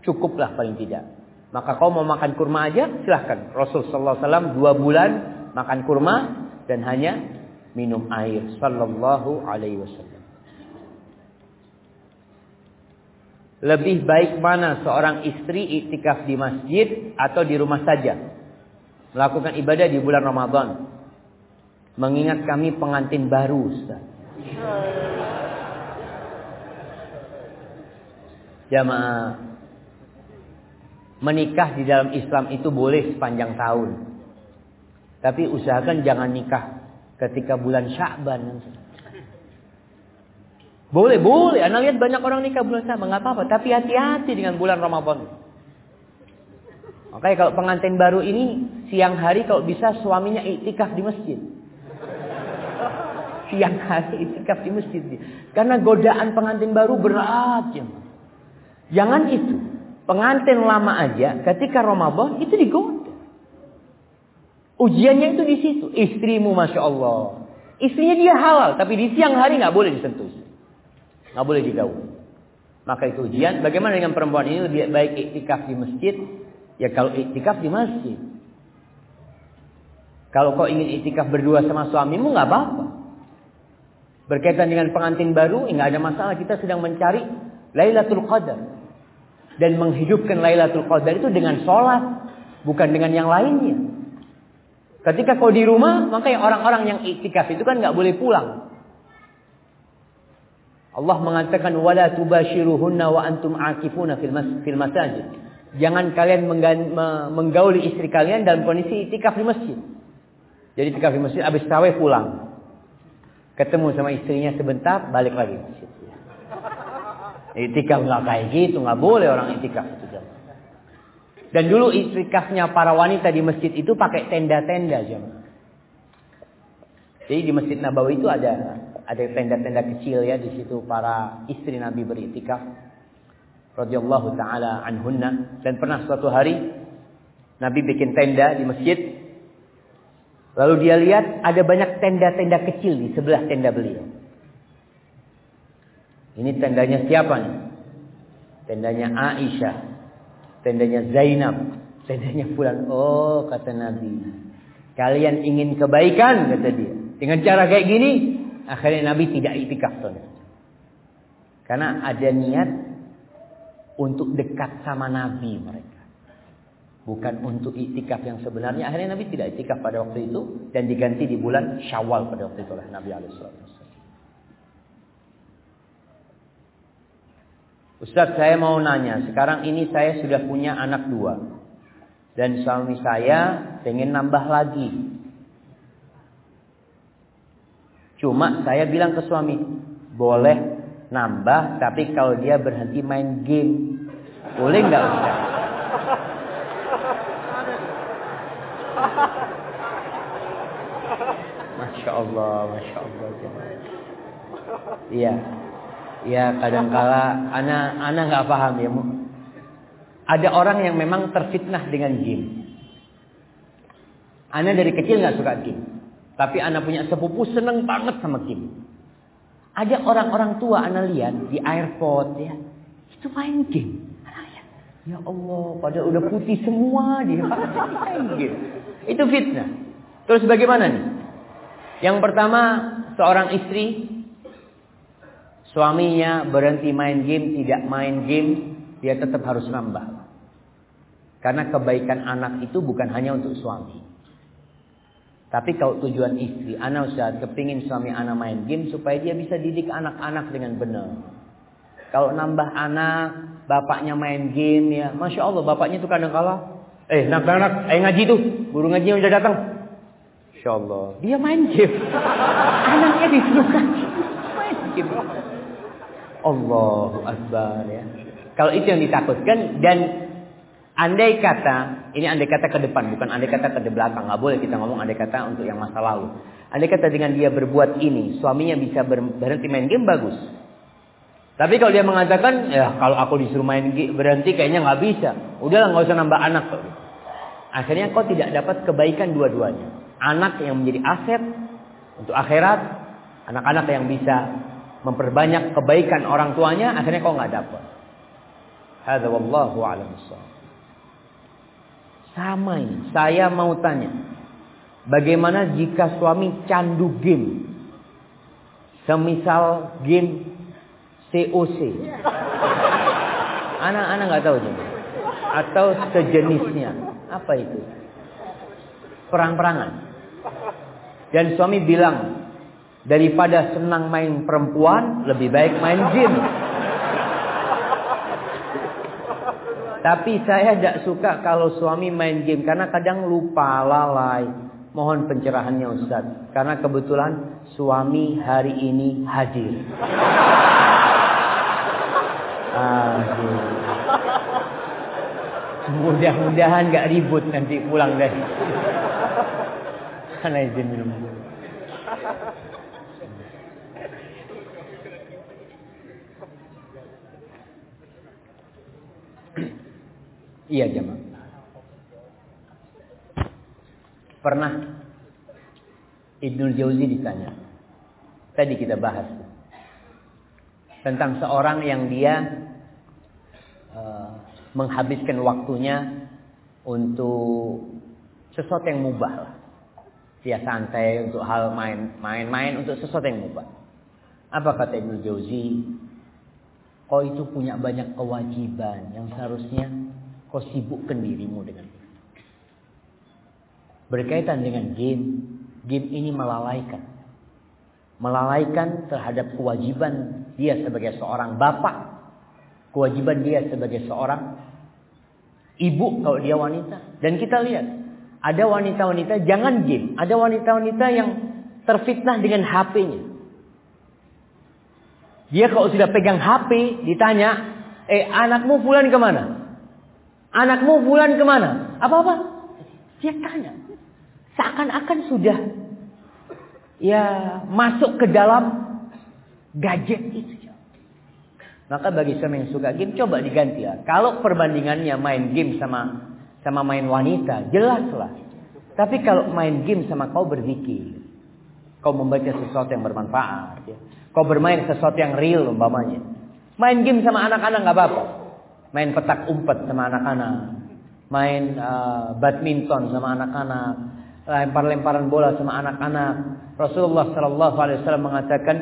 S1: cukuplah paling tidak. Maka kau mau makan kurma aja silahkan. Rasul sallallahu alaihi wasallam dua bulan makan kurma dan hanya minum air sallallahu alaihi wasallam. Lebih baik mana seorang istri iktikaf di masjid atau di rumah saja? Melakukan ibadah di bulan Ramadan. Mengingat kami pengantin baru, Ustaz. Jamaah. Menikah di dalam Islam itu boleh sepanjang tahun. Tapi usahakan jangan nikah ketika bulan Sya'ban. Boleh, boleh. Anda lihat banyak orang nikah bulan sama, nggak apa-apa. Tapi hati-hati dengan bulan Ramadan. Makanya kalau pengantin baru ini siang hari kalau bisa suaminya iktikaf di masjid. Siang hari iktikaf di masjid. Karena godaan pengantin baru berat. Jangan itu. Pengantin lama aja ketika Ramadan itu digoda. Ujiannya itu di situ. Istrimu Masya Allah. Istrinya dia halal. Tapi di siang hari nggak boleh disentuh. Nggak boleh digaul. Maka itu ujian. Bagaimana dengan perempuan ini lebih baik iktikaf di masjid? Ya kalau iktikaf di masjid. Kalau kau ingin itikaf berdua sama suamimu nggak apa-apa. Berkaitan dengan pengantin baru, nggak ada masalah. Kita sedang mencari Lailatul Qadar dan menghidupkan Lailatul Qadar itu dengan sholat, bukan dengan yang lainnya. Ketika kau di rumah, makanya orang-orang yang itikaf itu kan nggak boleh pulang. Allah mengatakan wala tubashiruhunna wa antum akifuna fil, mas fil masajid. Jangan kalian menggauli istri kalian dalam kondisi itikaf di masjid. Jadi itikaf di masjid habis tarawih pulang. Ketemu sama istrinya sebentar, balik lagi masjid. Itikaf nggak kayak gitu, nggak boleh orang itikaf. Dan dulu itikafnya para wanita di masjid itu pakai tenda-tenda jemaah. Jadi di Masjid Nabawi itu ada ada tenda-tenda kecil ya di situ para istri Nabi beritikaf radhiyallahu taala anhunna dan pernah suatu hari Nabi bikin tenda di masjid Lalu dia lihat ada banyak tenda-tenda kecil di sebelah tenda beliau. Ini tendanya siapa nih? Tendanya Aisyah. Tendanya Zainab. Tendanya Fulan. Oh kata Nabi. Kalian ingin kebaikan kata dia. Dengan cara kayak gini. Akhirnya Nabi tidak itikaf. Karena ada niat untuk dekat sama Nabi mereka. Bukan untuk itikaf yang sebenarnya. Akhirnya Nabi tidak itikaf pada waktu itu. Dan diganti di bulan syawal pada waktu itu oleh Nabi SAW. Ustaz saya mau nanya. Sekarang ini saya sudah punya anak dua. Dan suami saya pengen nambah lagi. Cuma saya bilang ke suami. Boleh nambah. Tapi kalau dia berhenti main game. Boleh nggak Ustaz? Masya Allah, Masya Allah. Iya, iya kadangkala anak anak nggak paham ya. Ada orang yang memang terfitnah dengan game. Anak dari kecil nggak suka game, tapi anak punya sepupu seneng banget sama game. Ada orang-orang tua anak lihat di airport ya, itu main game. Ya Allah, pada udah putih semua dia. Itu fitnah. Terus bagaimana nih? Yang pertama, seorang istri suaminya berhenti main game, tidak main game, dia tetap harus nambah. Karena kebaikan anak itu bukan hanya untuk suami. Tapi kalau tujuan istri, anak usah kepingin suami anak main game supaya dia bisa didik anak-anak dengan benar. Kalau nambah anak, bapaknya main game ya, masya Allah bapaknya itu kadang kala Eh, nak-nak, eh ngaji tuh. Guru ngaji yang udah datang. Insya Allah. Dia main game. Anaknya disuruh ngaji. Game. Allahu Akbar ya. Kalau itu yang ditakutkan dan andai kata, ini andai kata ke depan, bukan andai kata ke belakang. Nggak boleh kita ngomong andai kata untuk yang masa lalu. Andai kata dengan dia berbuat ini, suaminya bisa berhenti main game, bagus. Tapi kalau dia mengatakan, ya kalau aku disuruh main berhenti kayaknya nggak bisa. Udahlah nggak usah nambah anak. Akhirnya kau tidak dapat kebaikan dua-duanya. Anak yang menjadi aset untuk akhirat, anak-anak yang bisa memperbanyak kebaikan orang tuanya, akhirnya kau nggak dapat. Hadza wallahu a'lam Sama ini, saya mau tanya. Bagaimana jika suami candu game? Semisal game COC. Anak-anak nggak tahu juga. Atau sejenisnya. Apa itu? Perang-perangan. Dan suami bilang, daripada senang main perempuan, lebih baik main game. Tapi saya tidak suka kalau suami main game karena kadang lupa lalai. Mohon pencerahannya Ustaz. Karena kebetulan suami hari ini hadir. Aduh. Mudah-mudahan gak ribut nanti pulang dari. Karena izin minum Iya jemaah. Pernah Ibnul Jauzi ditanya. Tadi kita bahas tentang seorang yang dia uh, menghabiskan waktunya untuk sesuatu yang mubah lah. Dia santai untuk hal main-main untuk sesuatu yang mubah. Apa kata Ibnu Jauzi? Kau itu punya banyak kewajiban yang seharusnya kau sibukkan dirimu dengan itu. Berkaitan dengan game, game ini melalaikan. Melalaikan terhadap kewajiban dia sebagai seorang bapak. Kewajiban dia sebagai seorang ibu kalau dia wanita. Dan kita lihat ada wanita-wanita jangan game. Ada wanita-wanita yang terfitnah dengan HP-nya. Dia kalau sudah pegang HP ditanya, eh anakmu bulan ke mana? Anakmu bulan ke mana? Apa-apa? Dia tanya. Seakan-akan sudah ya masuk ke dalam gadget itu. Maka bagi saya yang suka game coba diganti ya. Kalau perbandingannya main game sama sama main wanita, jelaslah. Tapi kalau main game sama kau berzikir, kau membaca sesuatu yang bermanfaat, ya. kau bermain sesuatu yang real umpamanya. Main game sama anak-anak nggak apa-apa. Main petak umpet sama anak-anak, main uh, badminton sama anak-anak, lempar-lemparan bola sama anak-anak. Rasulullah Shallallahu Alaihi Wasallam mengatakan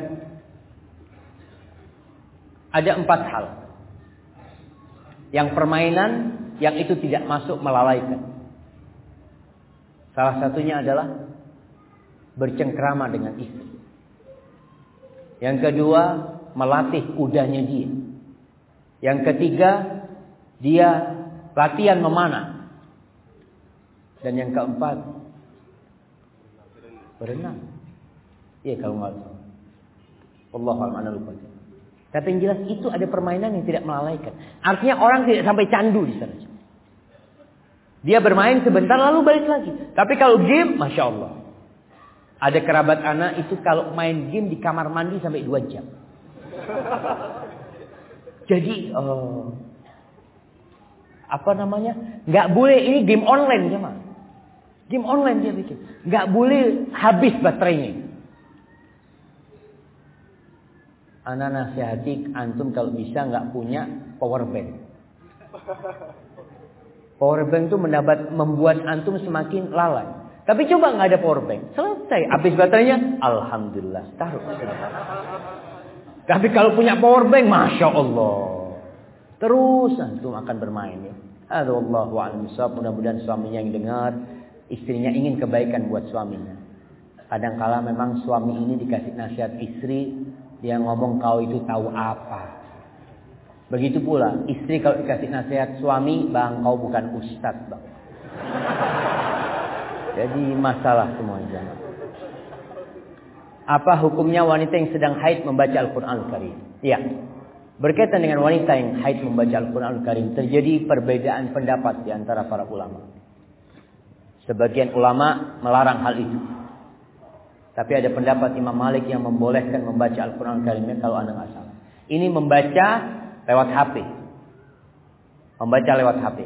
S1: ada empat hal. Yang permainan yang itu tidak masuk melalaikan. Salah satunya adalah bercengkrama dengan istri. Yang kedua, melatih kudanya dia. Yang ketiga, dia latihan memanah. Dan yang keempat, berenang. Iya kalau nggak salah. Allah alam. Tapi yang jelas itu ada permainan yang tidak melalaikan. Artinya orang tidak sampai candu di sana. Dia bermain sebentar lalu balik lagi. Tapi kalau game, masya Allah. Ada kerabat anak itu kalau main game di kamar mandi sampai dua jam. Jadi uh, apa namanya? Nggak boleh ini game online mas. Game online dia bikin. Nggak boleh habis baterainya. Anak nasihati antum kalau bisa nggak punya power bank. Power bank itu mendapat membuat antum semakin lalai. Tapi coba nggak ada power bank, selesai. Habis baterainya, alhamdulillah, taruh. Tapi kalau punya power bank, masya Allah, terus antum akan bermain ya. Aduh Allah Mudah-mudahan suaminya yang dengar, istrinya ingin kebaikan buat suaminya. Kadangkala memang suami ini dikasih nasihat istri, dia ngomong kau itu tahu apa. Begitu pula istri kalau dikasih nasihat suami, bang kau bukan ustad bang. Jadi masalah semuanya. Apa hukumnya wanita yang sedang haid membaca Al-Quran Al-Karim? Ya. Berkaitan dengan wanita yang haid membaca Al-Quran Al-Karim, terjadi perbedaan pendapat di antara para ulama. Sebagian ulama melarang hal itu. Tapi ada pendapat Imam Malik yang membolehkan membaca Al-Quran Al-Karimnya kalau anda nggak salah. Ini membaca lewat HP. Membaca lewat HP.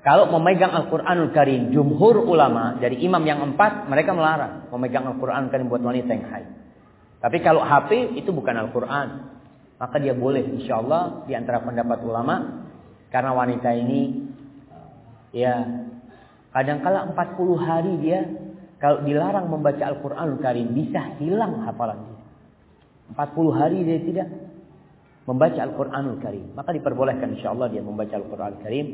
S1: Kalau memegang Al-Quranul Karim, jumhur ulama dari imam yang empat, mereka melarang memegang Al-Quran Karim buat wanita yang haid. Tapi kalau HP itu bukan Al-Quran. Maka dia boleh insya Allah di antara pendapat ulama. Karena wanita ini ya kadang-kala 40 hari dia kalau dilarang membaca Al-Quranul Karim bisa hilang hafalan dia. 40 hari dia tidak membaca Al-Qur'anul Karim. Maka diperbolehkan insyaallah dia membaca Al-Qur'anul Karim.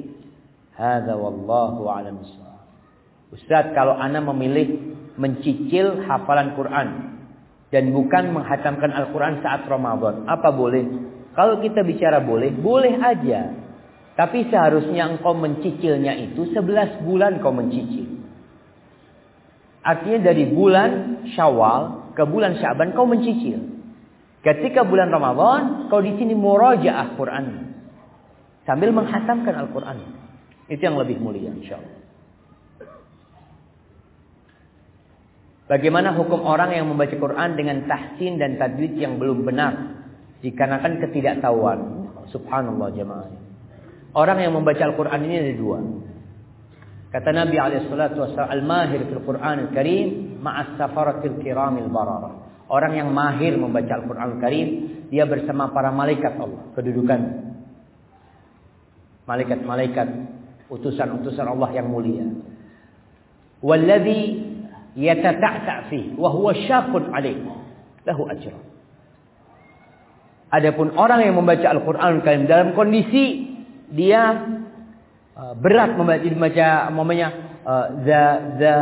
S1: Hadza wallahu a'lam Ustaz, kalau ana memilih mencicil hafalan Quran dan bukan menghatamkan Al-Quran saat Ramadan, apa boleh? Kalau kita bicara boleh, boleh aja. Tapi seharusnya engkau mencicilnya itu 11 bulan kau mencicil. Artinya dari bulan Syawal ke bulan Syaban kau mencicil. Ketika bulan Ramadan, kau di sini murajaah Quran. Sambil menghatamkan Al-Quran. Itu yang lebih mulia insyaAllah. Bagaimana hukum orang yang membaca Quran dengan tahsin dan tajwid yang belum benar. Dikarenakan ketidaktahuan. Subhanallah jemaah. Orang yang membaca Al-Quran ini ada dua. Kata Nabi SAW, Al-mahir fil Quran Al-Karim ma'as safaratil kiramil bararah. Orang yang mahir membaca Al-Quran Al-Karim, dia bersama para malaikat Allah. Kedudukan malaikat-malaikat, utusan-utusan Allah yang mulia. Walladhi yatata'ta fi wa huwa syaqun alaih lahu ajr. Adapun orang yang membaca Al-Qur'an Karim dalam kondisi dia uh, berat membaca membaca momennya uh, za za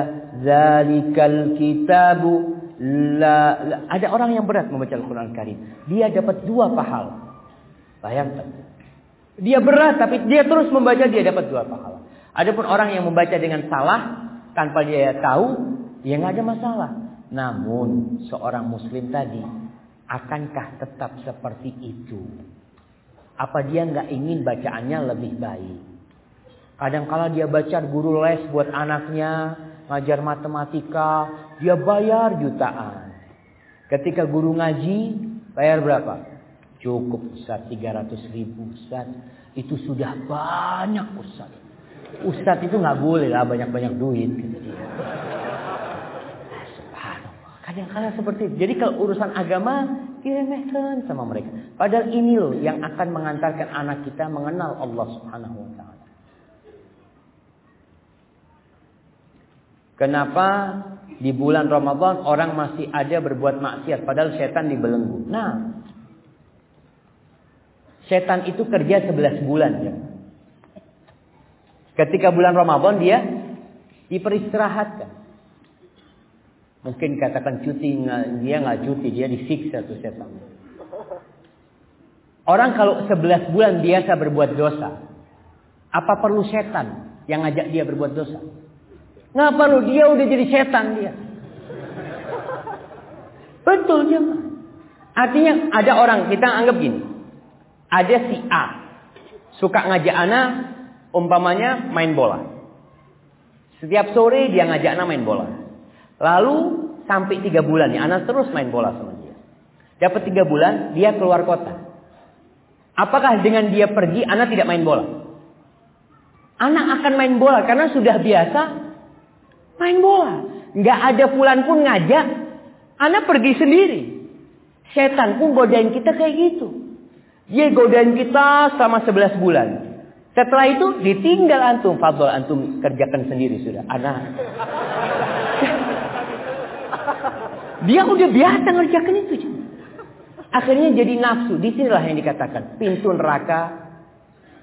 S1: zalikal kitabu la, la ada orang yang berat membaca Al-Qur'an Karim. Dia dapat dua pahala. Bayangkan. Dia berat tapi dia terus membaca dia dapat dua pahala. Adapun orang yang membaca dengan salah tanpa dia tahu, ya nggak ada masalah. Namun seorang muslim tadi akankah tetap seperti itu? Apa dia nggak ingin bacaannya lebih baik? Kadang kala dia baca guru les buat anaknya, ngajar matematika, dia bayar jutaan. Ketika guru ngaji, bayar berapa? Cukup Ustaz 300 ribu Ustaz. Itu sudah banyak Ustaz. Ustaz itu nggak boleh lah banyak-banyak duit. Kadang-kadang seperti itu. Jadi kalau urusan agama diremehkan sama mereka. Padahal ini loh yang akan mengantarkan anak kita mengenal Allah Subhanahu wa taala. Kenapa di bulan Ramadan orang masih ada berbuat maksiat padahal setan dibelenggu? Nah, Setan itu kerja 11 bulan ya. Ketika bulan Ramadan dia diperistirahatkan. Mungkin katakan cuti dia nggak cuti, dia disiksa tuh setan. Orang kalau 11 bulan biasa berbuat dosa, apa perlu setan yang ngajak dia berbuat dosa? Nggak perlu, dia udah jadi setan dia. Betul. Artinya ada orang kita anggap gini. Ada si A. Suka ngajak anak, umpamanya main bola. Setiap sore dia ngajak anak main bola. Lalu sampai tiga bulan ya, anak terus main bola sama dia. Dapat tiga bulan, dia keluar kota. Apakah dengan dia pergi, anak tidak main bola? Anak akan main bola karena sudah biasa main bola. Nggak ada bulan pun ngajak, anak pergi sendiri. Setan pun godain kita kayak gitu. Dia godain kita selama 11 bulan. Setelah itu ditinggal antum. Fadol antum kerjakan sendiri sudah. Anak. Dia udah biasa ngerjakan itu. Akhirnya jadi nafsu. Di sinilah yang dikatakan. Pintu neraka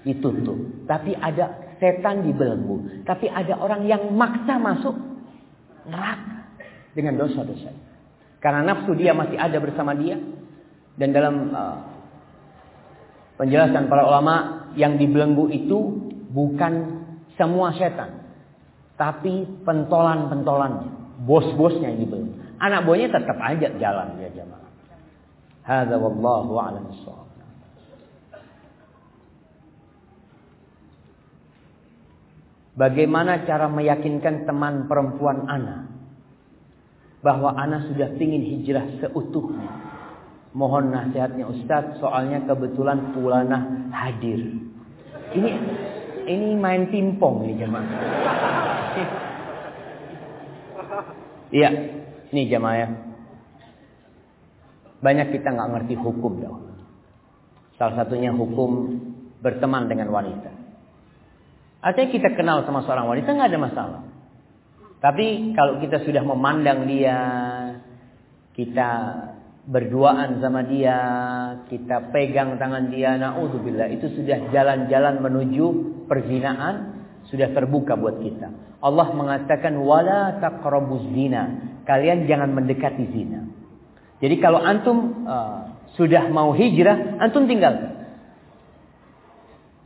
S1: ditutup. Tapi ada setan dibelenggu. Tapi ada orang yang maksa masuk neraka. Dengan dosa-dosa. Karena nafsu dia masih ada bersama dia. Dan dalam uh, Penjelasan para ulama yang dibelenggu itu bukan semua setan. Tapi pentolan-pentolannya. Bos-bosnya yang dibelenggu. Anak buahnya tetap aja jalan dia jamaah. Hadza wallahu a'lam Bagaimana cara meyakinkan teman perempuan Ana bahwa Ana sudah ingin hijrah seutuhnya Mohon nasihatnya Ustadz, soalnya kebetulan Pulana hadir. Ini ini main pimpong nih jemaah. Iya, nih jemaah ya. Banyak kita nggak ngerti hukum dong. Salah satunya hukum berteman dengan wanita. Artinya kita kenal sama seorang wanita nggak ada masalah. Tapi kalau kita sudah memandang dia, kita berduaan sama dia, kita pegang tangan dia, naudzubillah, itu sudah jalan-jalan menuju perzinaan, sudah terbuka buat kita. Allah mengatakan wala taqrabuz zina. Kalian jangan mendekati zina. Jadi kalau antum uh, sudah mau hijrah, antum tinggal.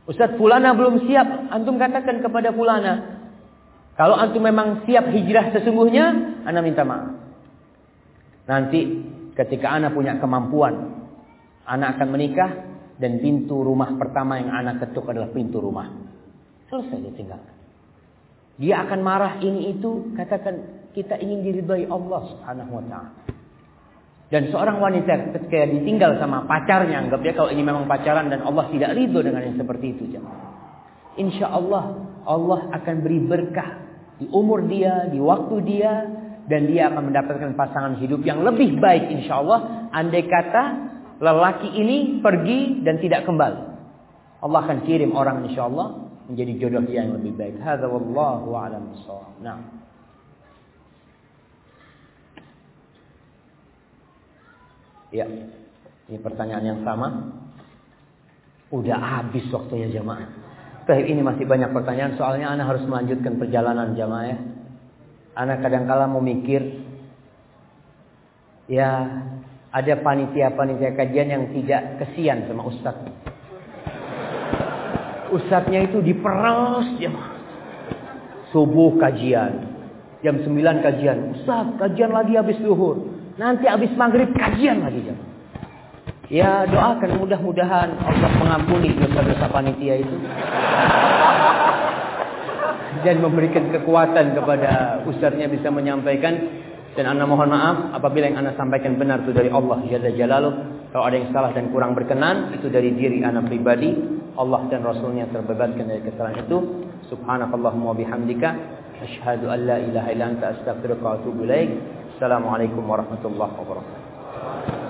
S1: Ustaz Fulana belum siap, antum katakan kepada Fulana, kalau antum memang siap hijrah sesungguhnya, anda minta maaf. Nanti Ketika anak punya kemampuan, anak akan menikah dan pintu rumah pertama yang anak ketuk adalah pintu rumah. Selesai dia tinggalkan. Dia akan marah ini itu, katakan kita ingin diridhai Allah Subhanahu wa taala. Dan seorang wanita ketika ditinggal sama pacarnya, anggap dia kalau ini memang pacaran dan Allah tidak ridho dengan yang seperti itu. Insya Allah Allah akan beri berkah di umur dia, di waktu dia, dan dia akan mendapatkan pasangan hidup yang lebih baik insya Allah andai kata lelaki ini pergi dan tidak kembali Allah akan kirim orang insya Allah menjadi jodoh dia yang lebih baik. Hadza wallahu a'lam bissawab. Nah. Ya. Ini pertanyaan yang sama. Udah habis waktunya jamaah. Tapi ini masih banyak pertanyaan soalnya anak harus melanjutkan perjalanan jamaah ya. Anak kadangkala mau mikir ya ada panitia-panitia kajian yang tidak kesian sama ustaz. Ustadznya itu diperas jamaah. Subuh kajian. Jam 9 kajian. Ustadz kajian lagi habis duhur. Nanti habis maghrib kajian lagi jamaah. Ya doakan mudah-mudahan Allah mengampuni dosa-dosa panitia itu. Dan memberikan kekuatan kepada ustaznya bisa menyampaikan. Dan anda mohon maaf apabila yang anda sampaikan benar itu dari Allah Jalla Jalaluh. Kalau ada yang salah dan kurang berkenan itu dari diri anda pribadi. Allah dan Rasulnya terbebaskan dari kesalahan itu. Subhanakallahumma bihamdika. Ashhadu an la ilaha illa anta astaghfiruka wa atubu. Assalamualaikum warahmatullahi wabarakatuh.